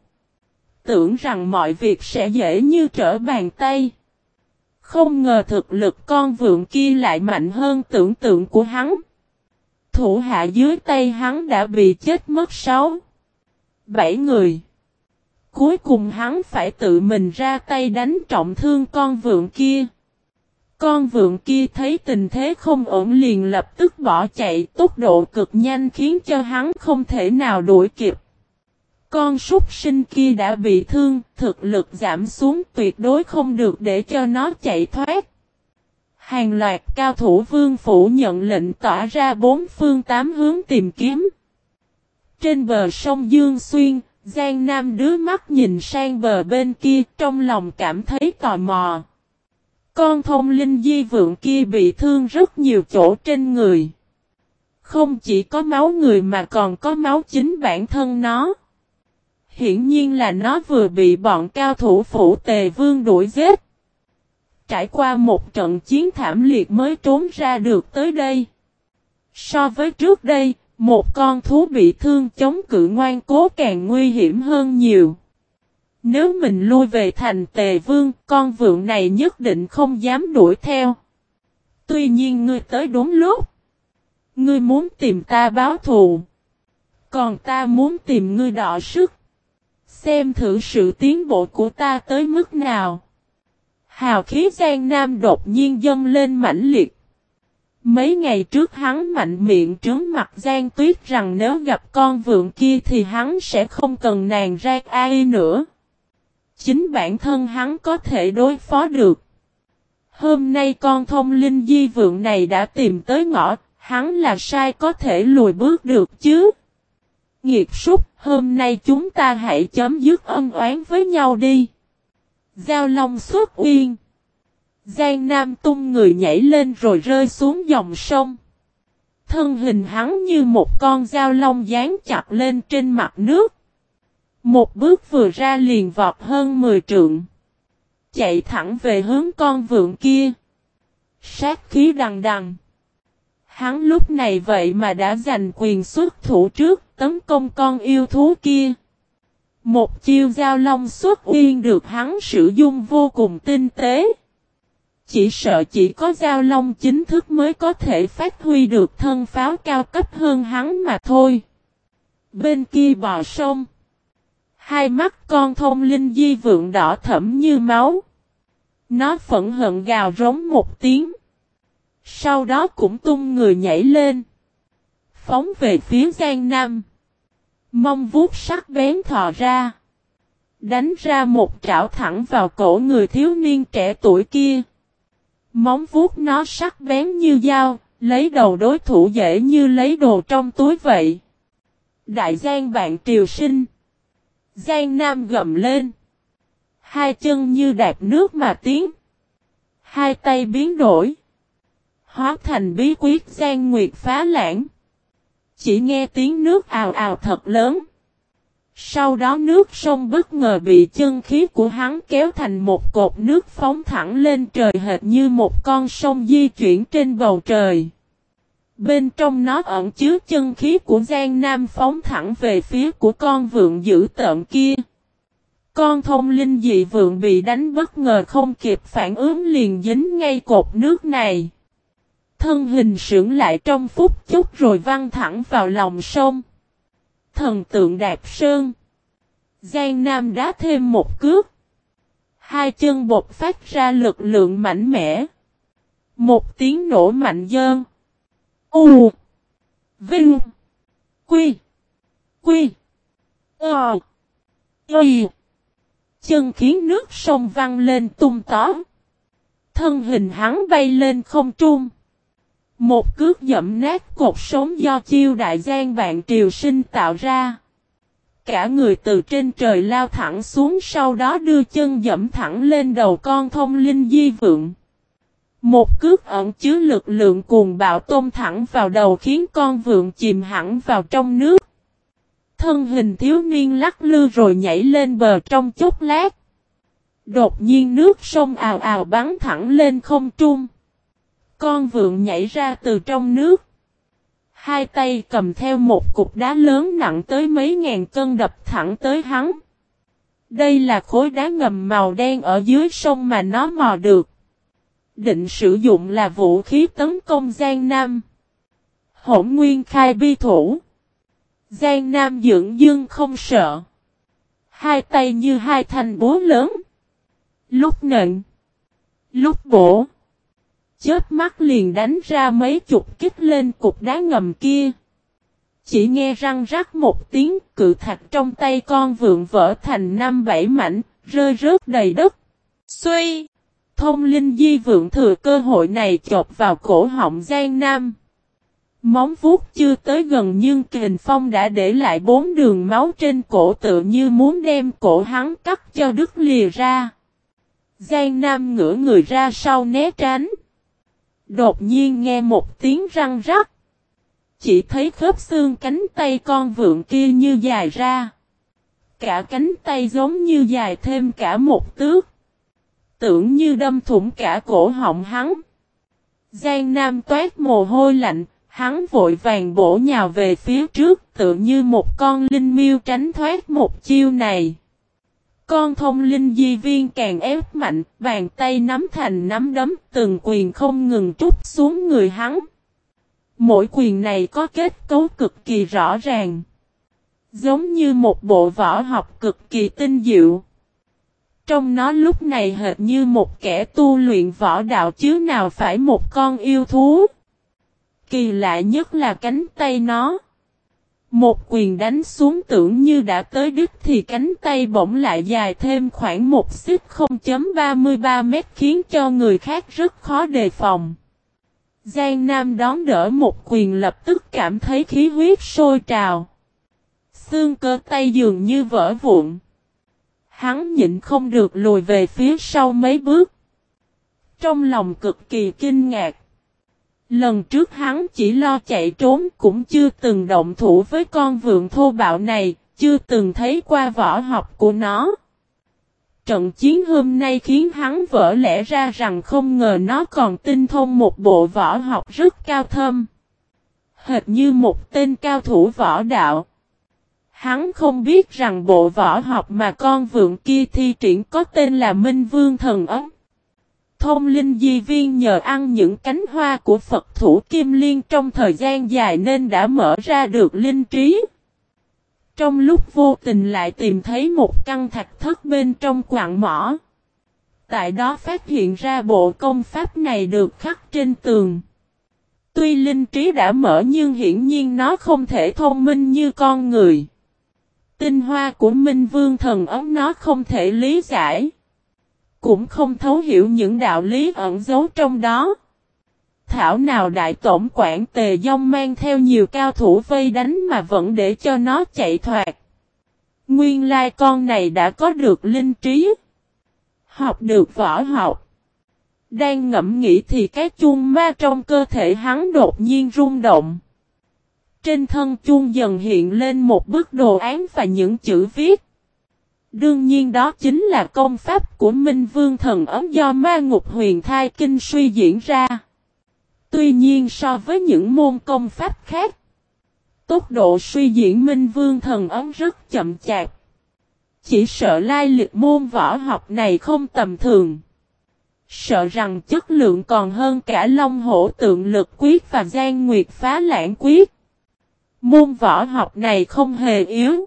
Tưởng rằng mọi việc sẽ dễ như trở bàn tay. Không ngờ thực lực con vượng kia lại mạnh hơn tưởng tượng của hắn. Thủ hạ dưới tay hắn đã bị chết mất sáu, bảy người. Cuối cùng hắn phải tự mình ra tay đánh trọng thương con vượng kia. Con vượng kia thấy tình thế không ổn liền lập tức bỏ chạy tốc độ cực nhanh khiến cho hắn không thể nào đuổi kịp. Con súc sinh kia đã bị thương, thực lực giảm xuống tuyệt đối không được để cho nó chạy thoát. Hàng loạt cao thủ vương phủ nhận lệnh tỏa ra bốn phương tám hướng tìm kiếm. Trên bờ sông Dương Xuyên, Giang Nam đứa mắt nhìn sang bờ bên kia trong lòng cảm thấy tò mò. Con thông linh di vượng kia bị thương rất nhiều chỗ trên người. Không chỉ có máu người mà còn có máu chính bản thân nó. Hiển nhiên là nó vừa bị bọn cao thủ phủ tề vương đuổi giết. Trải qua một trận chiến thảm liệt mới trốn ra được tới đây. So với trước đây, một con thú bị thương chống cự ngoan cố càng nguy hiểm hơn nhiều. Nếu mình lui về thành tề vương, con vượng này nhất định không dám đuổi theo. Tuy nhiên ngươi tới đúng lúc. Ngươi muốn tìm ta báo thù. Còn ta muốn tìm ngươi đọ sức. Xem thử sự tiến bộ của ta tới mức nào. Hào khí Giang Nam đột nhiên dâng lên mãnh liệt. Mấy ngày trước hắn mạnh miệng trướng mặt Giang Tuyết rằng nếu gặp con vượng kia thì hắn sẽ không cần nàng ra ai nữa. Chính bản thân hắn có thể đối phó được. Hôm nay con thông linh di vượng này đã tìm tới ngõ, hắn là sai có thể lùi bước được chứ. Nghiệt súc, hôm nay chúng ta hãy chấm dứt ân oán với nhau đi. Giao Long xuất uyên. Giang Nam tung người nhảy lên rồi rơi xuống dòng sông. Thân hình hắn như một con dao long dán chặt lên trên mặt nước. Một bước vừa ra liền vọt hơn 10 trượng. Chạy thẳng về hướng con vượng kia. Sát khí đằng đằng. Hắn lúc này vậy mà đã giành quyền xuất thủ trước tấn công con yêu thú kia. Một chiêu giao long xuất uyên được hắn sử dụng vô cùng tinh tế. Chỉ sợ chỉ có giao long chính thức mới có thể phát huy được thân pháo cao cấp hơn hắn mà thôi. Bên kia bò sông. Hai mắt con thông linh di vượng đỏ thẫm như máu. Nó phẫn hận gào rống một tiếng. Sau đó cũng tung người nhảy lên. Phóng về phía Giang Nam. Mong vuốt sắc bén thò ra. Đánh ra một trảo thẳng vào cổ người thiếu niên trẻ tuổi kia. Móng vuốt nó sắc bén như dao, lấy đầu đối thủ dễ như lấy đồ trong túi vậy. Đại Giang bạn triều sinh. Giang Nam gầm lên. Hai chân như đạp nước mà tiến. Hai tay biến đổi. Hóa thành bí quyết gian Nguyệt phá lãng. Chỉ nghe tiếng nước ào ào thật lớn. Sau đó nước sông bất ngờ bị chân khí của hắn kéo thành một cột nước phóng thẳng lên trời hệt như một con sông di chuyển trên bầu trời. Bên trong nó ẩn chứa chân khí của Giang Nam phóng thẳng về phía của con vượng dữ tợn kia. Con thông linh dị vượng bị đánh bất ngờ không kịp phản ứng liền dính ngay cột nước này. Thân hình sưởng lại trong phút chốc rồi văng thẳng vào lòng sông. Thần tượng đạp sơn. Giang Nam đá thêm một cước. Hai chân bột phát ra lực lượng mạnh mẽ. Một tiếng nổ mạnh dơn. U. Vinh. Quy. Quy. Ờ. Y. Chân khiến nước sông văng lên tung tó. Thân hình hắn bay lên không trung. Một cước dẫm nát cột sống do chiêu đại giang vạn triều sinh tạo ra. Cả người từ trên trời lao thẳng xuống sau đó đưa chân dẫm thẳng lên đầu con thông linh di vượng. Một cước ẩn chứa lực lượng cuồng bạo tôm thẳng vào đầu khiến con vượng chìm hẳn vào trong nước. Thân hình thiếu niên lắc lư rồi nhảy lên bờ trong chốc lát. Đột nhiên nước sông ào ào bắn thẳng lên không trung. Con vượng nhảy ra từ trong nước. Hai tay cầm theo một cục đá lớn nặng tới mấy ngàn cân đập thẳng tới hắn. Đây là khối đá ngầm màu đen ở dưới sông mà nó mò được. Định sử dụng là vũ khí tấn công Giang Nam. Hổn nguyên khai bi thủ. Giang Nam dưỡng dương không sợ. Hai tay như hai thanh búa lớn. Lúc nện. Lúc bổ. Chớp mắt liền đánh ra mấy chục kích lên cục đá ngầm kia. Chỉ nghe răng rắc một tiếng cự thạch trong tay con vượng vỡ thành năm bảy mảnh, rơi rớt đầy đất. Xuy! Thông linh di vượng thừa cơ hội này chộp vào cổ họng Giang Nam. Móng vuốt chưa tới gần nhưng kình phong đã để lại bốn đường máu trên cổ tự như muốn đem cổ hắn cắt cho đứt lìa ra. Giang Nam ngửa người ra sau né tránh. Đột nhiên nghe một tiếng răng rắc. Chỉ thấy khớp xương cánh tay con vượng kia như dài ra. Cả cánh tay giống như dài thêm cả một tước. Tưởng như đâm thủng cả cổ họng hắn. Giang Nam toát mồ hôi lạnh, hắn vội vàng bổ nhào về phía trước tựa như một con linh miêu tránh thoát một chiêu này. Con thông linh di viên càng ép mạnh, bàn tay nắm thành nắm đấm, từng quyền không ngừng trút xuống người hắn. Mỗi quyền này có kết cấu cực kỳ rõ ràng. Giống như một bộ võ học cực kỳ tinh diệu. Trong nó lúc này hệt như một kẻ tu luyện võ đạo chứ nào phải một con yêu thú. Kỳ lạ nhất là cánh tay nó. Một quyền đánh xuống tưởng như đã tới đứt thì cánh tay bỗng lại dài thêm khoảng một xích 0.33 mét khiến cho người khác rất khó đề phòng. Giang Nam đón đỡ một quyền lập tức cảm thấy khí huyết sôi trào. Xương cơ tay dường như vỡ vụn. Hắn nhịn không được lùi về phía sau mấy bước. Trong lòng cực kỳ kinh ngạc. Lần trước hắn chỉ lo chạy trốn cũng chưa từng động thủ với con vượn thô bạo này, chưa từng thấy qua võ học của nó. Trận chiến hôm nay khiến hắn vỡ lẽ ra rằng không ngờ nó còn tinh thông một bộ võ học rất cao thâm. Hệt như một tên cao thủ võ đạo. Hắn không biết rằng bộ võ học mà con vượng kia thi triển có tên là Minh Vương Thần Ấm. Thông linh di viên nhờ ăn những cánh hoa của Phật thủ Kim Liên trong thời gian dài nên đã mở ra được linh trí. Trong lúc vô tình lại tìm thấy một căn thạch thất bên trong quạng mỏ. Tại đó phát hiện ra bộ công pháp này được khắc trên tường. Tuy linh trí đã mở nhưng hiển nhiên nó không thể thông minh như con người. Tinh hoa của Minh Vương thần ấm nó không thể lý giải. Cũng không thấu hiểu những đạo lý ẩn giấu trong đó. Thảo nào đại tổng quản tề dông mang theo nhiều cao thủ vây đánh mà vẫn để cho nó chạy thoát. Nguyên lai con này đã có được linh trí. Học được võ học. Đang ngẫm nghĩ thì cái chuông ma trong cơ thể hắn đột nhiên rung động. Trên thân chuông dần hiện lên một bức đồ án và những chữ viết. Đương nhiên đó chính là công pháp của Minh Vương Thần Ấm do ma ngục huyền thai kinh suy diễn ra. Tuy nhiên so với những môn công pháp khác, tốc độ suy diễn Minh Vương Thần Ấm rất chậm chạp. Chỉ sợ lai lịch môn võ học này không tầm thường. Sợ rằng chất lượng còn hơn cả Long Hổ Tượng Lực Quyết và Giang Nguyệt Phá Lãng Quyết. Môn võ học này không hề yếu.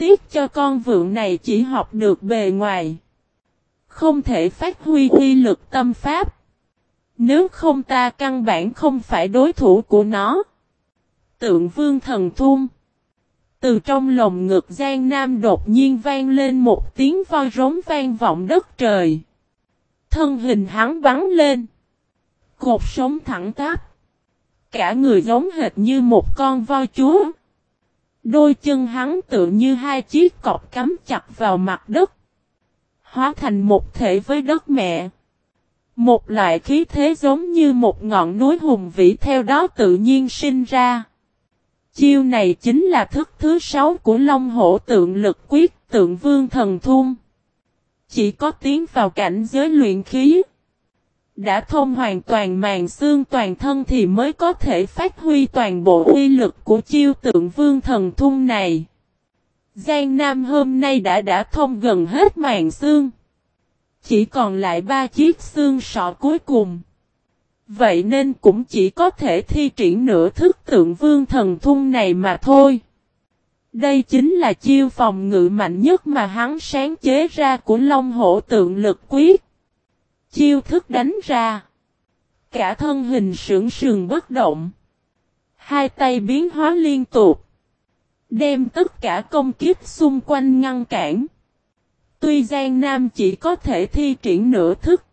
Tiếc cho con vượng này chỉ học được bề ngoài. Không thể phát huy uy lực tâm pháp. Nếu không ta căn bản không phải đối thủ của nó. Tượng vương thần thun. Từ trong lồng ngực Giang Nam đột nhiên vang lên một tiếng voi rống vang vọng đất trời. Thân hình hắn bắn lên. Cột sống thẳng tắp. Cả người giống hệt như một con voi chúa. Đôi chân hắn tự như hai chiếc cọc cắm chặt vào mặt đất. Hóa thành một thể với đất mẹ. Một loại khí thế giống như một ngọn núi hùng vĩ theo đó tự nhiên sinh ra. Chiêu này chính là thức thứ sáu của Long Hổ tượng lực quyết tượng vương thần thun. Chỉ có tiến vào cảnh giới luyện khí. Đã thông hoàn toàn màng xương toàn thân thì mới có thể phát huy toàn bộ uy lực của chiêu tượng vương thần thung này. Giang Nam hôm nay đã đã thông gần hết màng xương. Chỉ còn lại ba chiếc xương sọ cuối cùng. Vậy nên cũng chỉ có thể thi triển nửa thức tượng vương thần thung này mà thôi. Đây chính là chiêu phòng ngự mạnh nhất mà hắn sáng chế ra của Long Hổ tượng lực quyết. Chiêu thức đánh ra. Cả thân hình sưởng sườn bất động. Hai tay biến hóa liên tục. Đem tất cả công kiếp xung quanh ngăn cản. Tuy Giang Nam chỉ có thể thi triển nửa thức.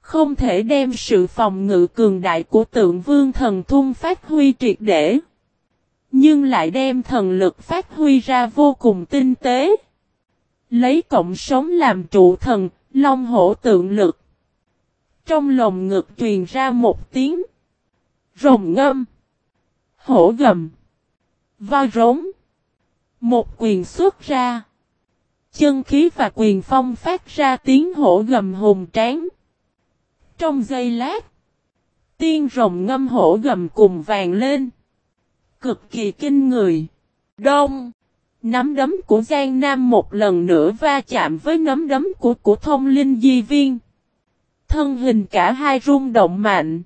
Không thể đem sự phòng ngự cường đại của tượng vương thần thung phát huy triệt để. Nhưng lại đem thần lực phát huy ra vô cùng tinh tế. Lấy cộng sống làm trụ thần, long hổ tượng lực. Trong lồng ngực truyền ra một tiếng. Rồng ngâm. Hổ gầm. Voi rống. Một quyền xuất ra. Chân khí và quyền phong phát ra tiếng hổ gầm hùng tráng. Trong giây lát. Tiên rồng ngâm hổ gầm cùng vàng lên. Cực kỳ kinh người. Đông. Nắm đấm của Giang Nam một lần nữa va chạm với nắm đấm của của thông linh di viên. Thân hình cả hai rung động mạnh.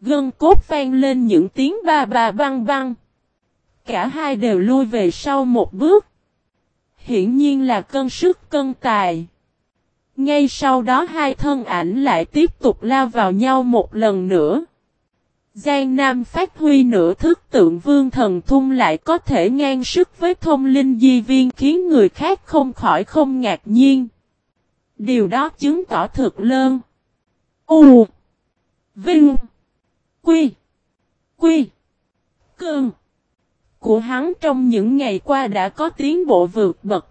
Gân cốt vang lên những tiếng ba ba băng băng. Cả hai đều lui về sau một bước. Hiển nhiên là cân sức cân tài. Ngay sau đó hai thân ảnh lại tiếp tục lao vào nhau một lần nữa. Giang Nam phát huy nửa thức tượng vương thần thung lại có thể ngang sức với thông linh di viên khiến người khác không khỏi không ngạc nhiên. Điều đó chứng tỏ thực lơn. U. Vinh. Quy. Quy. Cơn. Của hắn trong những ngày qua đã có tiến bộ vượt bậc.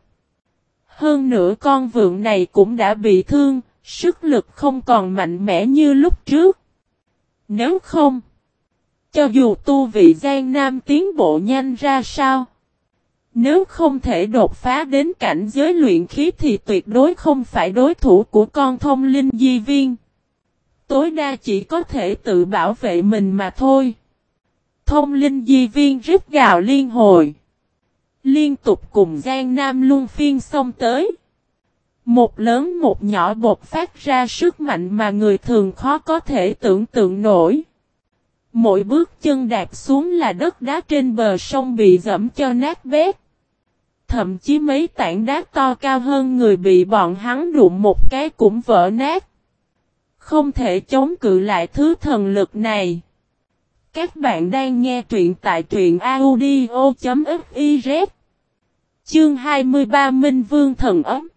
Hơn nữa con vượng này cũng đã bị thương, sức lực không còn mạnh mẽ như lúc trước. Nếu không, cho dù tu vị Giang Nam tiến bộ nhanh ra sao, nếu không thể đột phá đến cảnh giới luyện khí thì tuyệt đối không phải đối thủ của con thông linh di viên. Tối đa chỉ có thể tự bảo vệ mình mà thôi. Thông linh di viên rít gào liên hồi. Liên tục cùng Giang Nam luân phiên xông tới. Một lớn một nhỏ bột phát ra sức mạnh mà người thường khó có thể tưởng tượng nổi. Mỗi bước chân đạp xuống là đất đá trên bờ sông bị dẫm cho nát bét. Thậm chí mấy tảng đá to cao hơn người bị bọn hắn đụng một cái cũng vỡ nát. Không thể chống cự lại thứ thần lực này. Các bạn đang nghe truyện tại truyện audio.fiz Chương 23 Minh Vương Thần Ấm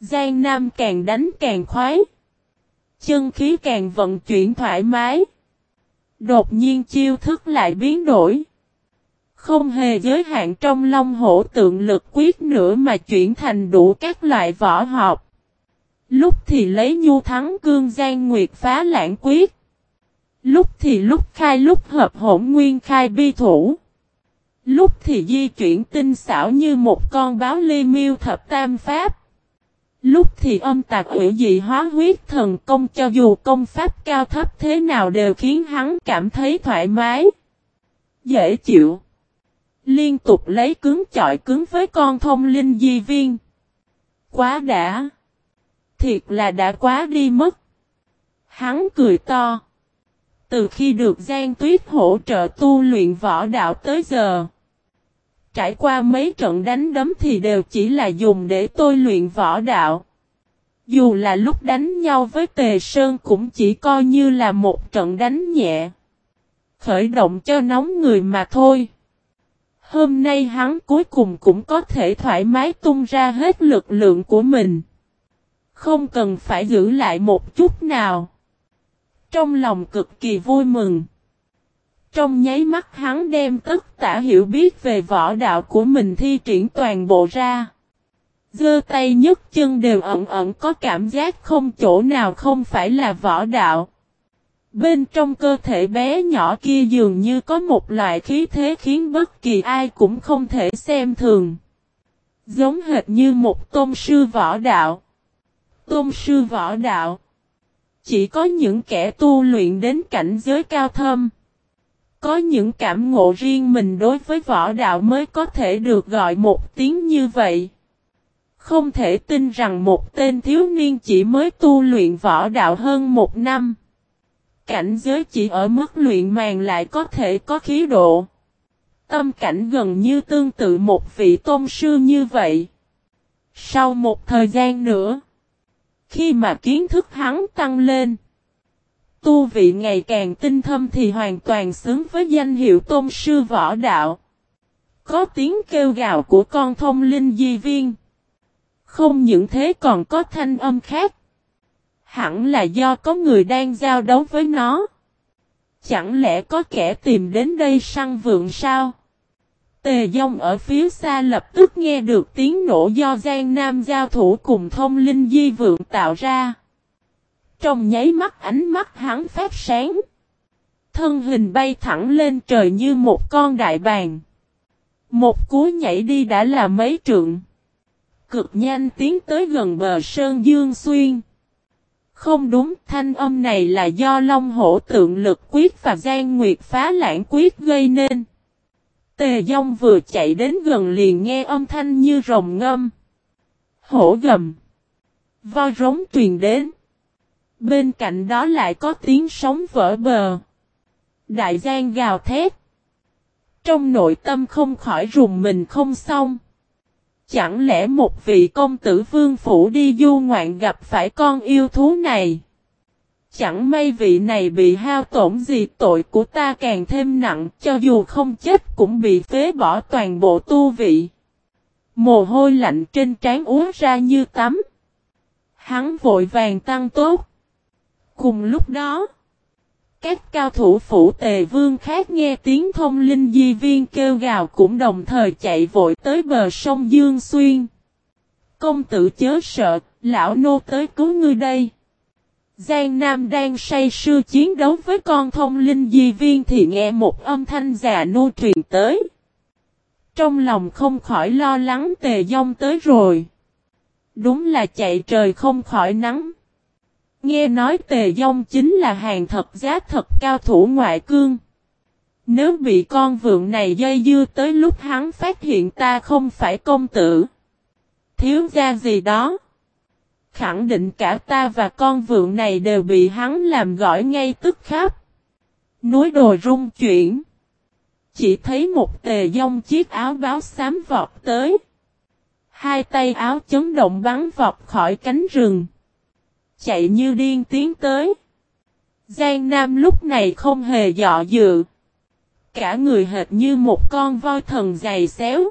Giang Nam càng đánh càng khoái. Chân khí càng vận chuyển thoải mái. Đột nhiên chiêu thức lại biến đổi. Không hề giới hạn trong long hổ tượng lực quyết nữa mà chuyển thành đủ các loại võ học. Lúc thì lấy nhu thắng cương gian nguyệt phá lãng quyết. Lúc thì lúc khai lúc hợp hỗn nguyên khai bi thủ. Lúc thì di chuyển tinh xảo như một con báo ly miêu thập tam pháp. Lúc thì âm tạc ủy dị hóa huyết thần công cho dù công pháp cao thấp thế nào đều khiến hắn cảm thấy thoải mái. Dễ chịu. Liên tục lấy cứng chọi cứng với con thông linh di viên. Quá đã. Thiệt là đã quá đi mất. Hắn cười to. Từ khi được Giang Tuyết hỗ trợ tu luyện võ đạo tới giờ. Trải qua mấy trận đánh đấm thì đều chỉ là dùng để tôi luyện võ đạo. Dù là lúc đánh nhau với Tề Sơn cũng chỉ coi như là một trận đánh nhẹ. Khởi động cho nóng người mà thôi. Hôm nay hắn cuối cùng cũng có thể thoải mái tung ra hết lực lượng của mình. Không cần phải giữ lại một chút nào. Trong lòng cực kỳ vui mừng. Trong nháy mắt hắn đem tất cả hiểu biết về võ đạo của mình thi triển toàn bộ ra. Dơ tay nhấc chân đều ẩn ẩn có cảm giác không chỗ nào không phải là võ đạo. Bên trong cơ thể bé nhỏ kia dường như có một loại khí thế khiến bất kỳ ai cũng không thể xem thường. Giống hệt như một tôn sư võ đạo. Tôn sư võ đạo. Chỉ có những kẻ tu luyện đến cảnh giới cao thâm. Có những cảm ngộ riêng mình đối với võ đạo mới có thể được gọi một tiếng như vậy. Không thể tin rằng một tên thiếu niên chỉ mới tu luyện võ đạo hơn một năm. Cảnh giới chỉ ở mức luyện màng lại có thể có khí độ. Tâm cảnh gần như tương tự một vị tôn sư như vậy. Sau một thời gian nữa, khi mà kiến thức hắn tăng lên, tu vị ngày càng tinh thâm thì hoàn toàn xứng với danh hiệu tôn sư võ đạo. Có tiếng kêu gào của con thông linh di viên. Không những thế còn có thanh âm khác. Hẳn là do có người đang giao đấu với nó. Chẳng lẽ có kẻ tìm đến đây săn vượng sao? Tề Dông ở phía xa lập tức nghe được tiếng nổ do Giang Nam giao thủ cùng thông linh di vượng tạo ra. Trong nháy mắt ánh mắt hắn phát sáng. Thân hình bay thẳng lên trời như một con đại bàng. Một cú nhảy đi đã là mấy trượng. Cực nhanh tiến tới gần bờ Sơn Dương Xuyên. Không đúng, thanh âm này là do Long Hổ tượng lực quyết và Giang Nguyệt phá lãng quyết gây nên. Tề Dông vừa chạy đến gần liền nghe âm thanh như rồng ngâm. Hổ gầm. Vo rống truyền đến. Bên cạnh đó lại có tiếng sóng vỡ bờ. Đại Giang gào thét. Trong nội tâm không khỏi rùng mình không xong. Chẳng lẽ một vị công tử vương phủ đi du ngoạn gặp phải con yêu thú này? Chẳng may vị này bị hao tổn gì tội của ta càng thêm nặng cho dù không chết cũng bị phế bỏ toàn bộ tu vị. Mồ hôi lạnh trên trán uống ra như tắm. Hắn vội vàng tăng tốt. Cùng lúc đó, các cao thủ phủ tề vương khác nghe tiếng thông linh di viên kêu gào cũng đồng thời chạy vội tới bờ sông Dương Xuyên. Công tử chớ sợ, lão nô tới cứu ngươi đây. Giang Nam đang say sưa chiến đấu với con thông linh di viên thì nghe một âm thanh già nô truyền tới. Trong lòng không khỏi lo lắng tề dông tới rồi. Đúng là chạy trời không khỏi nắng. Nghe nói tề dông chính là hàng thật giá thật cao thủ ngoại cương. Nếu bị con vượng này dây dưa tới lúc hắn phát hiện ta không phải công tử. Thiếu gia gì đó. Khẳng định cả ta và con vượng này đều bị hắn làm gõi ngay tức khắp. Núi đồi rung chuyển. Chỉ thấy một tề dông chiếc áo báo xám vọt tới. Hai tay áo chấn động bắn vọt khỏi cánh rừng. Chạy như điên tiến tới. Giang Nam lúc này không hề dọ dự. Cả người hệt như một con voi thần dày xéo.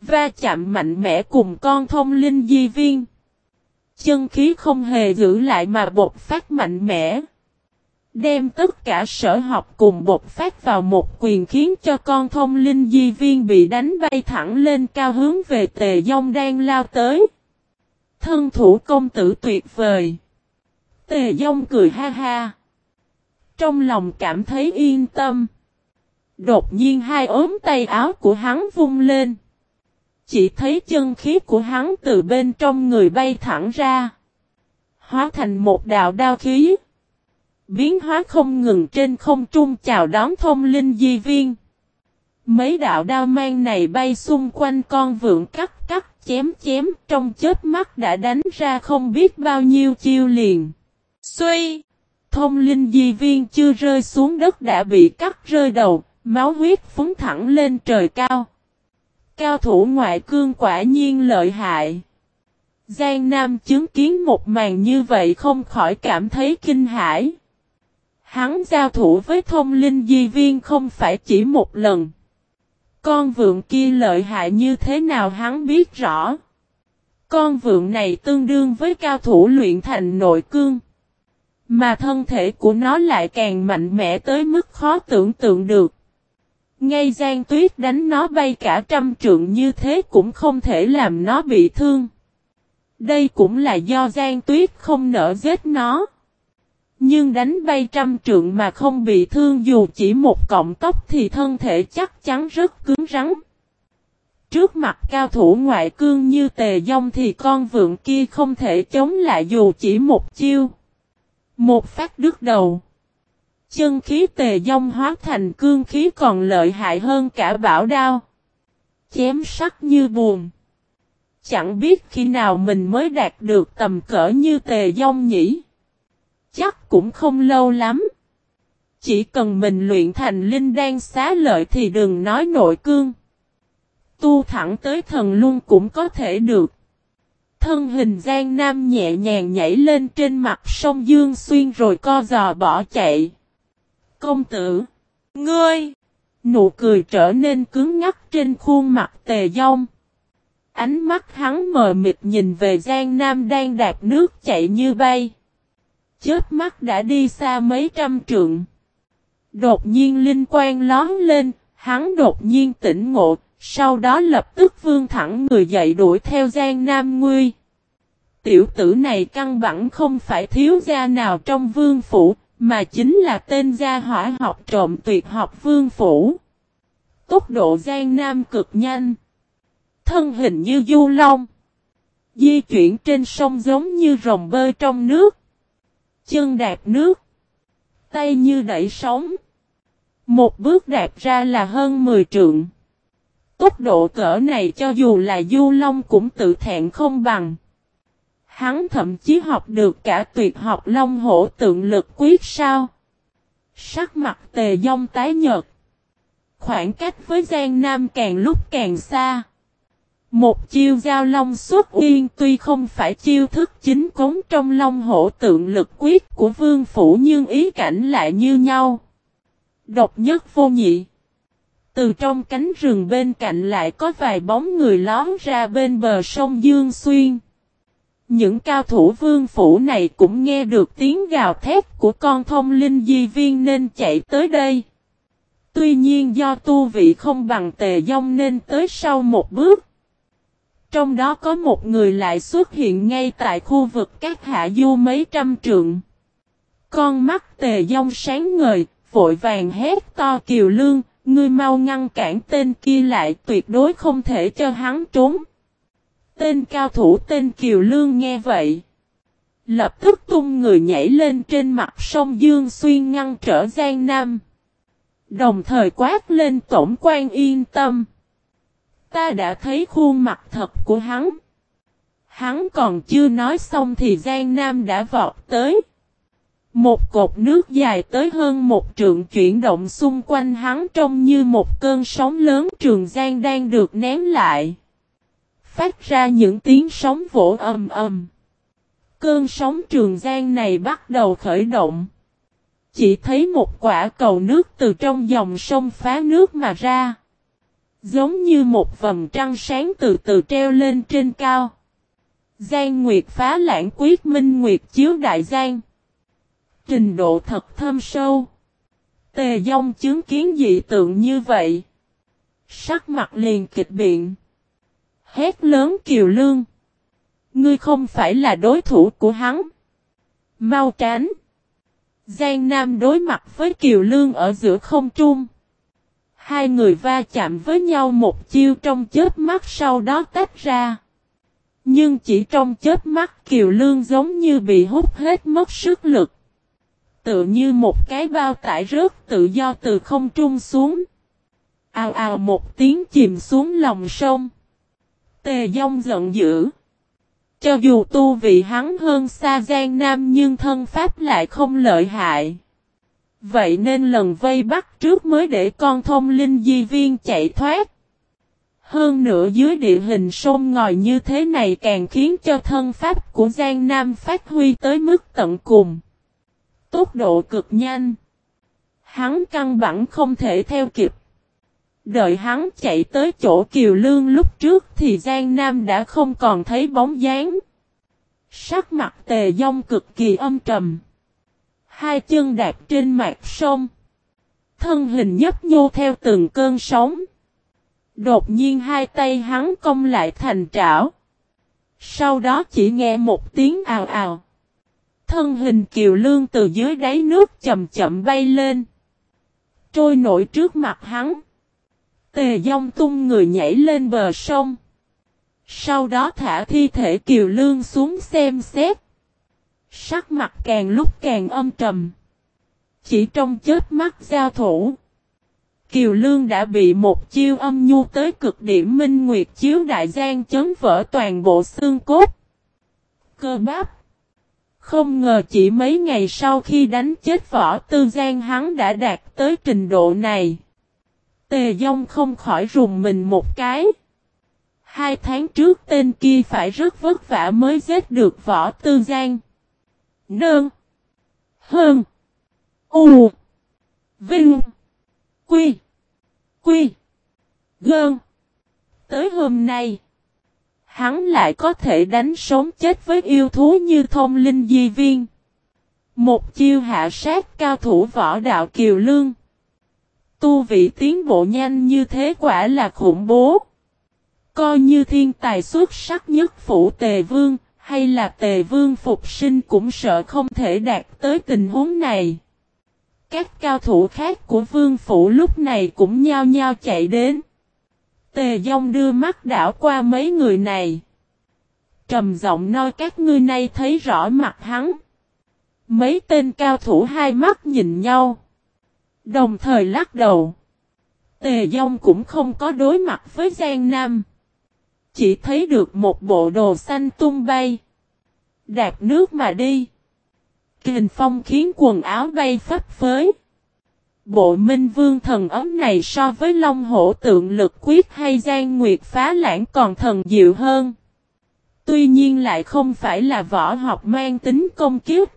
Va chạm mạnh mẽ cùng con thông linh di viên. Chân khí không hề giữ lại mà bột phát mạnh mẽ. Đem tất cả sở học cùng bột phát vào một quyền khiến cho con thông linh di viên bị đánh bay thẳng lên cao hướng về tề dông đang lao tới. Thân thủ công tử tuyệt vời. Tề dông cười ha ha. Trong lòng cảm thấy yên tâm. Đột nhiên hai ốm tay áo của hắn vung lên. Chỉ thấy chân khí của hắn từ bên trong người bay thẳng ra. Hóa thành một đạo đao khí. Biến hóa không ngừng trên không trung chào đón thông linh di viên. Mấy đạo đao mang này bay xung quanh con vượng cắt cắt chém chém trong chết mắt đã đánh ra không biết bao nhiêu chiêu liền. Xuy! Thông linh di viên chưa rơi xuống đất đã bị cắt rơi đầu, máu huyết phúng thẳng lên trời cao. Cao thủ ngoại cương quả nhiên lợi hại. Giang Nam chứng kiến một màn như vậy không khỏi cảm thấy kinh hãi. Hắn giao thủ với thông linh di viên không phải chỉ một lần. Con vượng kia lợi hại như thế nào hắn biết rõ. Con vượng này tương đương với cao thủ luyện thành nội cương. Mà thân thể của nó lại càng mạnh mẽ tới mức khó tưởng tượng được. Ngay Giang Tuyết đánh nó bay cả trăm trượng như thế cũng không thể làm nó bị thương. Đây cũng là do Giang Tuyết không nỡ giết nó. Nhưng đánh bay trăm trượng mà không bị thương dù chỉ một cọng tóc thì thân thể chắc chắn rất cứng rắn. Trước mặt cao thủ ngoại cương như tề dông thì con vượng kia không thể chống lại dù chỉ một chiêu. Một phát đứt đầu. Chân khí tề dông hóa thành cương khí còn lợi hại hơn cả bảo đao. Chém sắc như buồn. Chẳng biết khi nào mình mới đạt được tầm cỡ như tề dông nhỉ. Cũng không lâu lắm. Chỉ cần mình luyện thành linh đan xá lợi thì đừng nói nội cương. Tu thẳng tới thần luôn cũng có thể được. Thân hình Giang Nam nhẹ nhàng nhảy lên trên mặt sông Dương Xuyên rồi co giò bỏ chạy. Công tử! Ngươi! Nụ cười trở nên cứng ngắc trên khuôn mặt tề dông. Ánh mắt hắn mờ mịt nhìn về Giang Nam đang đạp nước chạy như bay chớp mắt đã đi xa mấy trăm trượng. Đột nhiên linh quan lón lên, hắn đột nhiên tỉnh ngộ, sau đó lập tức vương thẳng người dậy đuổi theo Giang Nam Nguy. Tiểu tử này căn bản không phải thiếu gia nào trong vương phủ, mà chính là tên gia hỏa học trộm tuyệt học vương phủ. Tốc độ Giang Nam cực nhanh. Thân hình như du long. Di chuyển trên sông giống như rồng bơi trong nước. Chân đạp nước. Tay như đẩy sóng. Một bước đạp ra là hơn 10 trượng. Tốc độ cỡ này cho dù là du long cũng tự thẹn không bằng. Hắn thậm chí học được cả tuyệt học long hổ tượng lực quyết sao. Sắc mặt tề dông tái nhợt. Khoảng cách với Giang Nam càng lúc càng xa. Một chiêu giao long xuất uyên tuy không phải chiêu thức chính cống trong long hổ tượng lực quyết của vương phủ nhưng ý cảnh lại như nhau. Độc nhất vô nhị. Từ trong cánh rừng bên cạnh lại có vài bóng người lón ra bên bờ sông Dương Xuyên. Những cao thủ vương phủ này cũng nghe được tiếng gào thét của con thông linh di viên nên chạy tới đây. Tuy nhiên do tu vị không bằng tề dông nên tới sau một bước. Trong đó có một người lại xuất hiện ngay tại khu vực các hạ du mấy trăm trượng. Con mắt tề dông sáng ngời, vội vàng hét to kiều lương, ngươi mau ngăn cản tên kia lại tuyệt đối không thể cho hắn trốn. Tên cao thủ tên kiều lương nghe vậy. Lập tức tung người nhảy lên trên mặt sông Dương Xuyên ngăn trở Giang Nam. Đồng thời quát lên tổng quan yên tâm. Ta đã thấy khuôn mặt thật của hắn. Hắn còn chưa nói xong thì Giang Nam đã vọt tới. Một cột nước dài tới hơn một trượng chuyển động xung quanh hắn trông như một cơn sóng lớn trường Giang đang được nén lại. Phát ra những tiếng sóng vỗ ầm ầm. Cơn sóng trường Giang này bắt đầu khởi động. Chỉ thấy một quả cầu nước từ trong dòng sông phá nước mà ra. Giống như một vầng trăng sáng từ từ treo lên trên cao. Giang Nguyệt phá lãng quyết minh Nguyệt chiếu đại giang. Trình độ thật thâm sâu. Tề dông chứng kiến dị tượng như vậy. Sắc mặt liền kịch biện. Hét lớn kiều lương. Ngươi không phải là đối thủ của hắn. Mau tránh. Giang Nam đối mặt với Kiều Lương ở giữa không trung. Hai người va chạm với nhau một chiêu trong chết mắt sau đó tách ra. Nhưng chỉ trong chết mắt Kiều Lương giống như bị hút hết mất sức lực. Tự như một cái bao tải rớt tự do từ không trung xuống. Ào ào một tiếng chìm xuống lòng sông. Tề dông giận dữ. Cho dù tu vị hắn hơn xa Giang Nam nhưng thân pháp lại không lợi hại. Vậy nên lần vây bắt trước mới để con thông linh di viên chạy thoát. Hơn nữa dưới địa hình sông ngòi như thế này càng khiến cho thân pháp của Giang Nam phát huy tới mức tận cùng. Tốc độ cực nhanh. Hắn căn bản không thể theo kịp. Đợi hắn chạy tới chỗ Kiều Lương lúc trước thì Giang Nam đã không còn thấy bóng dáng. Sắc mặt tề dông cực kỳ âm trầm. Hai chân đạp trên mặt sông. Thân hình nhấp nhô theo từng cơn sóng. Đột nhiên hai tay hắn cong lại thành trảo. Sau đó chỉ nghe một tiếng ào ào. Thân hình kiều lương từ dưới đáy nước chậm chậm bay lên. Trôi nổi trước mặt hắn. Tề dông tung người nhảy lên bờ sông. Sau đó thả thi thể kiều lương xuống xem xét. Sắc mặt càng lúc càng âm trầm. Chỉ trong chết mắt giao thủ. Kiều Lương đã bị một chiêu âm nhu tới cực điểm minh nguyệt chiếu đại giang chấn vỡ toàn bộ xương cốt. Cơ bắp. Không ngờ chỉ mấy ngày sau khi đánh chết võ tư giang hắn đã đạt tới trình độ này. Tề dông không khỏi rùng mình một cái. Hai tháng trước tên kia phải rất vất vả mới giết được võ tư giang. Nương. Hơn. U. Vinh. Quy. Quy. Gơn. Tới hôm nay. Hắn lại có thể đánh sống chết với yêu thú như thông linh di viên. Một chiêu hạ sát cao thủ võ đạo kiều lương. Tu vị tiến bộ nhanh như thế quả là khủng bố. Coi như thiên tài xuất sắc nhất phủ tề vương, hay là tề vương phục sinh cũng sợ không thể đạt tới tình huống này. Các cao thủ khác của vương phủ lúc này cũng nhao nhao chạy đến. Tề dông đưa mắt đảo qua mấy người này. Trầm giọng nói, các ngươi này thấy rõ mặt hắn. Mấy tên cao thủ hai mắt nhìn nhau. Đồng thời lắc đầu. Tề dông cũng không có đối mặt với Giang Nam. Chỉ thấy được một bộ đồ xanh tung bay. Đạp nước mà đi. Kình phong khiến quần áo bay phấp phới. Bộ minh vương thần ấm này so với long hổ tượng lực quyết hay gian nguyệt phá lãng còn thần diệu hơn. Tuy nhiên lại không phải là võ học mang tính công kiếp.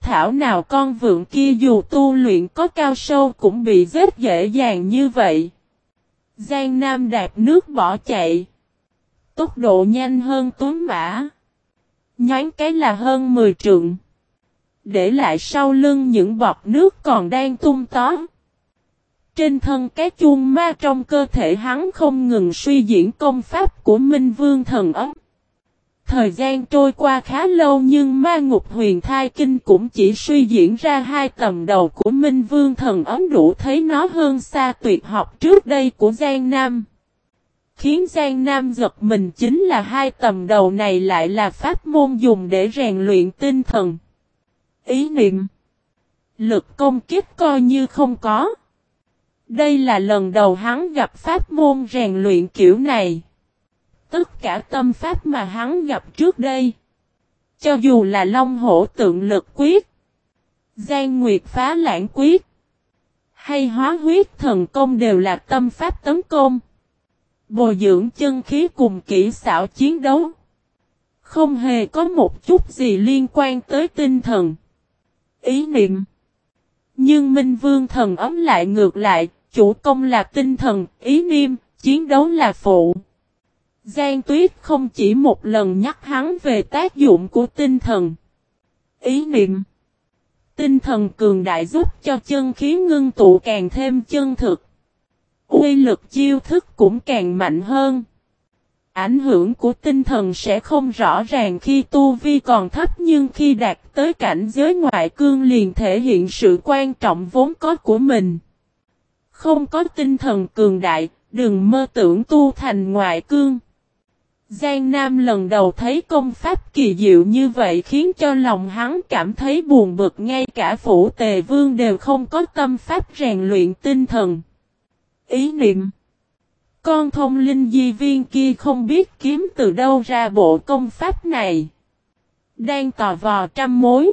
Thảo nào con vượng kia dù tu luyện có cao sâu cũng bị giết dễ dàng như vậy. Giang Nam đạp nước bỏ chạy. Tốc độ nhanh hơn tuấn mã. Nhánh cái là hơn 10 trượng. Để lại sau lưng những bọt nước còn đang tung tó. Trên thân cái chuông ma trong cơ thể hắn không ngừng suy diễn công pháp của Minh Vương thần ấm. Thời gian trôi qua khá lâu nhưng ma ngục huyền thai kinh cũng chỉ suy diễn ra hai tầm đầu của Minh Vương thần ấm đủ thấy nó hơn xa tuyệt học trước đây của Giang Nam. Khiến Giang Nam giật mình chính là hai tầm đầu này lại là pháp môn dùng để rèn luyện tinh thần. Ý niệm Lực công kích coi như không có. Đây là lần đầu hắn gặp pháp môn rèn luyện kiểu này. Tất cả tâm pháp mà hắn gặp trước đây. Cho dù là Long Hổ tượng lực quyết. Giang Nguyệt phá lãng quyết. Hay hóa huyết thần công đều là tâm pháp tấn công. Bồi dưỡng chân khí cùng kỹ xảo chiến đấu. Không hề có một chút gì liên quan tới tinh thần. Ý niệm. Nhưng Minh Vương thần ấm lại ngược lại, chủ công là tinh thần, ý niệm, chiến đấu là phụ. Giang Tuyết không chỉ một lần nhắc hắn về tác dụng của tinh thần. Ý niệm. Tinh thần cường đại giúp cho chân khí ngưng tụ càng thêm chân thực. Uy lực chiêu thức cũng càng mạnh hơn. Ảnh hưởng của tinh thần sẽ không rõ ràng khi tu vi còn thấp nhưng khi đạt tới cảnh giới ngoại cương liền thể hiện sự quan trọng vốn có của mình. Không có tinh thần cường đại, đừng mơ tưởng tu thành ngoại cương. Giang Nam lần đầu thấy công pháp kỳ diệu như vậy khiến cho lòng hắn cảm thấy buồn bực ngay cả phủ tề vương đều không có tâm pháp rèn luyện tinh thần. Ý niệm Con thông linh di viên kia không biết kiếm từ đâu ra bộ công pháp này. Đang tò vò trăm mối.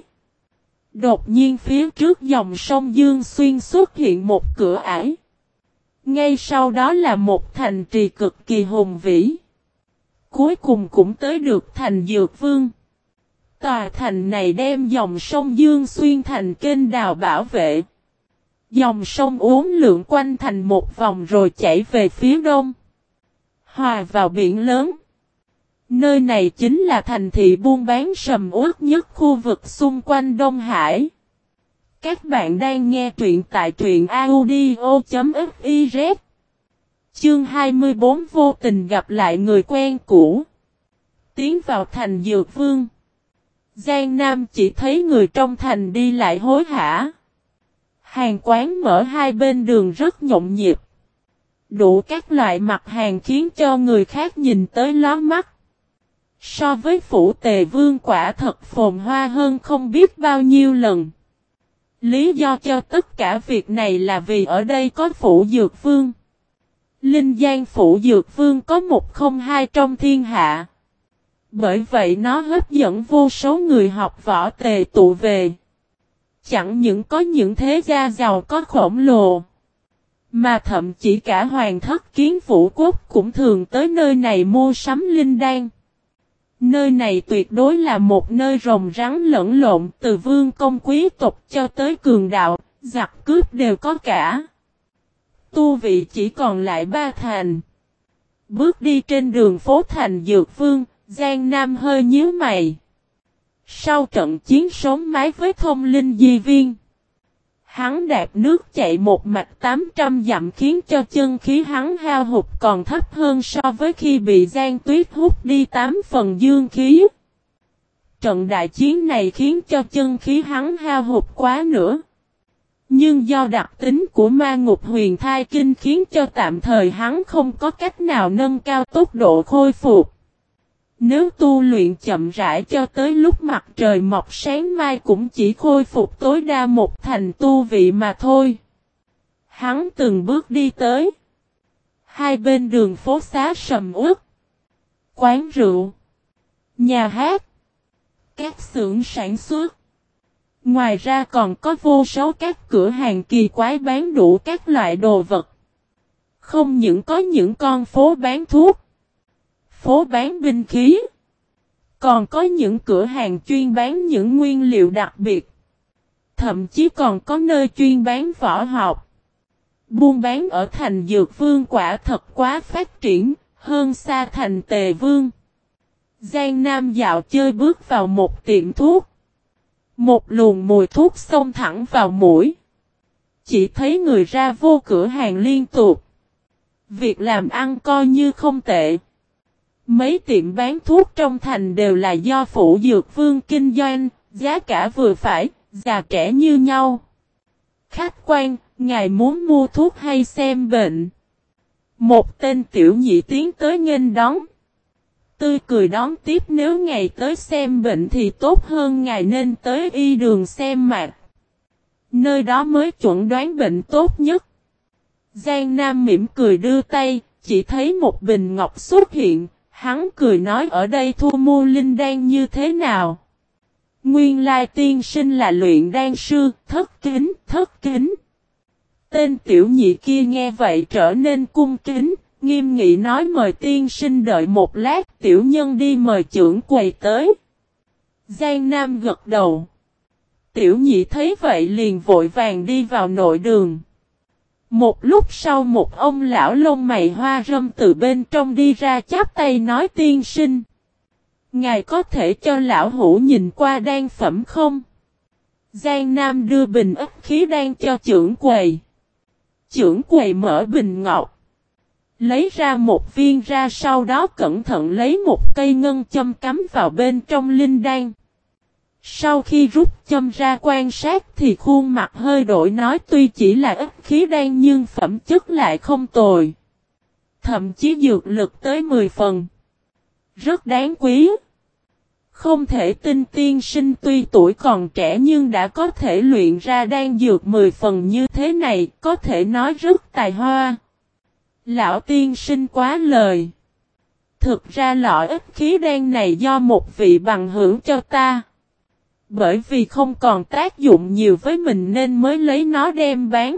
Đột nhiên phía trước dòng sông Dương Xuyên xuất hiện một cửa ải. Ngay sau đó là một thành trì cực kỳ hùng vĩ. Cuối cùng cũng tới được thành Dược Vương. Tòa thành này đem dòng sông Dương Xuyên thành kênh đào bảo vệ. Dòng sông uốn lượn quanh thành một vòng rồi chảy về phía đông. Hòa vào biển lớn. Nơi này chính là thành thị buôn bán sầm uất nhất khu vực xung quanh Đông Hải. Các bạn đang nghe truyện tại truyện audio.fiz Chương 24 vô tình gặp lại người quen cũ. Tiến vào thành Dược Vương. Giang Nam chỉ thấy người trong thành đi lại hối hả. Hàng quán mở hai bên đường rất nhộn nhịp. Đủ các loại mặt hàng khiến cho người khác nhìn tới ló mắt. So với phủ tề vương quả thật phồn hoa hơn không biết bao nhiêu lần. Lý do cho tất cả việc này là vì ở đây có phủ dược vương. Linh Giang phủ dược vương có một không hai trong thiên hạ. Bởi vậy nó hấp dẫn vô số người học võ tề tụ về. Chẳng những có những thế gia giàu có khổng lồ. Mà thậm chí cả hoàng thất kiến phủ quốc cũng thường tới nơi này mua sắm linh đan. Nơi này tuyệt đối là một nơi rồng rắn lẫn lộn từ vương công quý tộc cho tới cường đạo, giặc cướp đều có cả. Tu vị chỉ còn lại ba thành. Bước đi trên đường phố thành Dược Vương, Giang Nam hơi nhíu mày. Sau trận chiến sống mái với thông linh di viên. Hắn đạp nước chạy một mạch 800 dặm khiến cho chân khí hắn hao hụt còn thấp hơn so với khi bị Giang Tuyết hút đi 8 phần dương khí. Trận đại chiến này khiến cho chân khí hắn hao hụt quá nữa. Nhưng do đặc tính của ma ngục huyền thai kinh khiến cho tạm thời hắn không có cách nào nâng cao tốc độ khôi phục. Nếu tu luyện chậm rãi cho tới lúc mặt trời mọc sáng mai cũng chỉ khôi phục tối đa một thành tu vị mà thôi. Hắn từng bước đi tới. Hai bên đường phố xá sầm uất. Quán rượu. Nhà hát. Các xưởng sản xuất. Ngoài ra còn có vô số các cửa hàng kỳ quái bán đủ các loại đồ vật. Không những có những con phố bán thuốc phố bán binh khí. Còn có những cửa hàng chuyên bán những nguyên liệu đặc biệt. Thậm chí còn có nơi chuyên bán võ học. Buôn bán ở thành Dược Vương quả thật quá phát triển, hơn xa thành Tề Vương. Giang Nam dạo chơi bước vào một tiệm thuốc. Một luồng mùi thuốc xông thẳng vào mũi. Chỉ thấy người ra vô cửa hàng liên tục. Việc làm ăn coi như không tệ. Mấy tiệm bán thuốc trong thành đều là do phụ dược vương kinh doanh, giá cả vừa phải, già trẻ như nhau. Khách quan, ngài muốn mua thuốc hay xem bệnh? Một tên tiểu nhị tiến tới nghênh đón. Tươi cười đón tiếp nếu ngài tới xem bệnh thì tốt hơn ngài nên tới y đường xem mạch. Nơi đó mới chuẩn đoán bệnh tốt nhất. Giang Nam mỉm cười đưa tay, chỉ thấy một bình ngọc xuất hiện, hắn cười nói ở đây thu mua linh đan như thế nào. Nguyên lai tiên sinh là luyện đan sư, thất kính, thất kính. Tên tiểu nhị kia nghe vậy trở nên cung kính, nghiêm nghị nói mời tiên sinh đợi một lát, tiểu nhân đi mời trưởng quầy tới. Giang Nam gật đầu. Tiểu nhị thấy vậy liền vội vàng đi vào nội đường. Một lúc sau một ông lão lông mày hoa râm từ bên trong đi ra chắp tay nói tiên sinh. Ngài có thể cho lão hủ nhìn qua đan phẩm không? Giang Nam đưa bình ức khí đan cho trưởng quầy. Trưởng quầy mở bình ngọc. Lấy ra một viên ra sau đó cẩn thận lấy một cây ngân châm cắm vào bên trong linh đan. Sau khi rút châm ra quan sát thì khuôn mặt hơi đổi nói tuy chỉ là ít khí đan nhưng phẩm chất lại không tồi. Thậm chí dược lực tới 10 phần. Rất đáng quý. Không thể tin tiên sinh tuy tuổi còn trẻ nhưng đã có thể luyện ra đan dược 10 phần như thế này, có thể nói rất tài hoa. Lão tiên sinh quá lời. Thực ra lõi ít khí đen này do một vị bằng hữu cho ta. Bởi vì không còn tác dụng nhiều với mình nên mới lấy nó đem bán.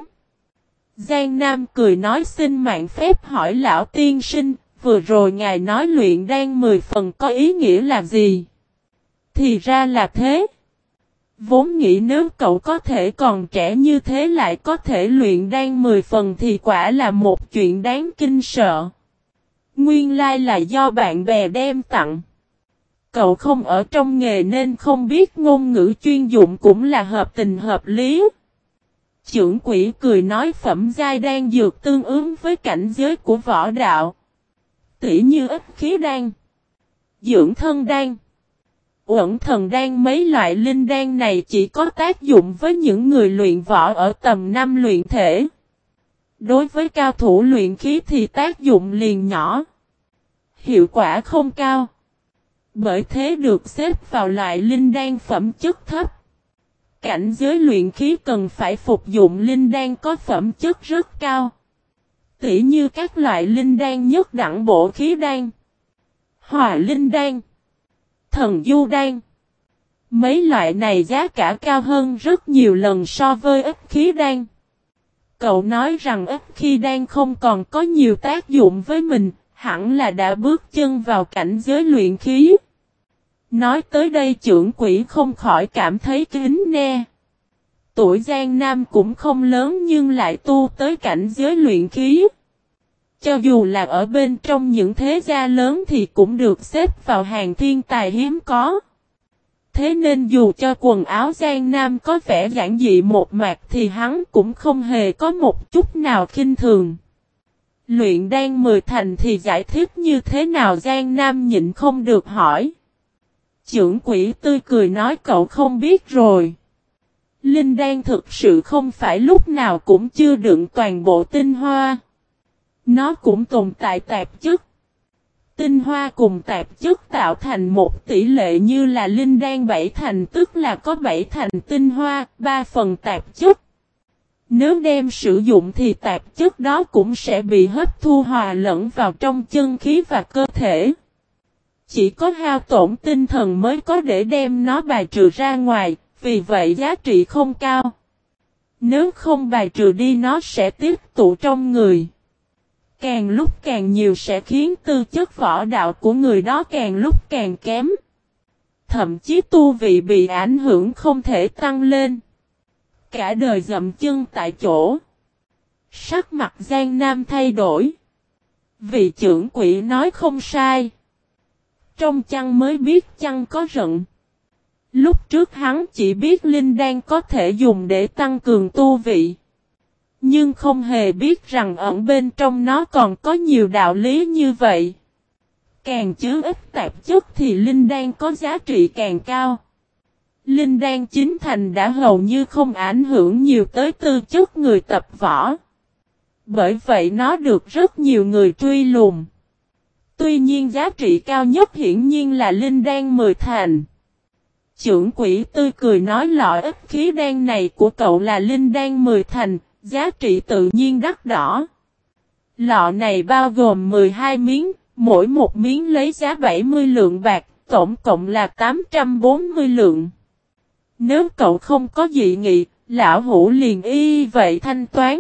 Giang Nam cười nói xin mạng phép hỏi lão tiên sinh, vừa rồi ngài nói luyện đan 10 phần có ý nghĩa là gì? Thì ra là thế. Vốn nghĩ nếu cậu có thể còn trẻ như thế lại có thể luyện đan 10 phần thì quả là một chuyện đáng kinh sợ. Nguyên lai là do bạn bè đem tặng. Cậu không ở trong nghề nên không biết ngôn ngữ chuyên dụng cũng là hợp tình hợp lý. Trưởng quỷ cười nói phẩm giai đang dược tương ứng với cảnh giới của võ đạo. Tỷ như ức khí đan, dưỡng thân đan, uẩn thần đan mấy loại linh đan này chỉ có tác dụng với những người luyện võ ở tầm năm luyện thể. Đối với cao thủ luyện khí thì tác dụng liền nhỏ. Hiệu quả không cao. Bởi thế được xếp vào loại linh đan phẩm chất thấp. Cảnh giới luyện khí cần phải phục dụng linh đan có phẩm chất rất cao. Tỉ như các loại linh đan nhất đẳng bộ khí đan. Hòa linh đan. Thần du đan. Mấy loại này giá cả cao hơn rất nhiều lần so với ít khí đan. Cậu nói rằng ít khi đan không còn có nhiều tác dụng với mình, hẳn là đã bước chân vào cảnh giới luyện khí. Nói tới đây trưởng quỷ không khỏi cảm thấy kính nè. Tuổi Giang Nam cũng không lớn nhưng lại tu tới cảnh giới luyện khí. Cho dù là ở bên trong những thế gia lớn thì cũng được xếp vào hàng thiên tài hiếm có. Thế nên dù cho quần áo Giang Nam có vẻ giản dị một mạc thì hắn cũng không hề có một chút nào khinh thường. Luyện đan mười thành thì giải thích như thế nào Giang Nam nhịn không được hỏi. Trưởng quỷ tươi cười nói cậu không biết rồi. Linh đan thực sự không phải lúc nào cũng chưa đựng toàn bộ tinh hoa. Nó cũng tồn tại tạp chất. Tinh hoa cùng tạp chất tạo thành một tỷ lệ như là linh đan bảy thành tức là có bảy thành tinh hoa, ba phần tạp chất. Nếu đem sử dụng thì tạp chất đó cũng sẽ bị hấp thu hòa lẫn vào trong chân khí và cơ thể. Chỉ có hao tổn tinh thần mới có để đem nó bài trừ ra ngoài, vì vậy giá trị không cao. Nếu không bài trừ đi nó sẽ tiếp tụ trong người. Càng lúc càng nhiều sẽ khiến tư chất võ đạo của người đó càng lúc càng kém. Thậm chí tu vị bị ảnh hưởng không thể tăng lên. Cả đời dậm chân tại chỗ. Sắc mặt Giang Nam thay đổi. Vị trưởng quỷ nói không sai. Trong chăn mới biết chăn có rận. Lúc trước hắn chỉ biết linh đan có thể dùng để tăng cường tu vị. Nhưng không hề biết rằng ẩn bên trong nó còn có nhiều đạo lý như vậy. Càng chứa ít tạp chất thì linh đan có giá trị càng cao. Linh đan chính thành đã hầu như không ảnh hưởng nhiều tới tư chất người tập võ. Bởi vậy nó được rất nhiều người truy lùng. Tuy nhiên giá trị cao nhất hiển nhiên là linh đan 10 thành. Trưởng quỷ tươi cười nói lọ ít khí đan này của cậu là linh đan 10 thành, giá trị tự nhiên đắt đỏ. Lọ này bao gồm 12 miếng, mỗi một miếng lấy giá 70 lượng bạc, tổng cộng là 840 lượng. Nếu cậu không có dị nghị, lão hủ liền y vậy thanh toán.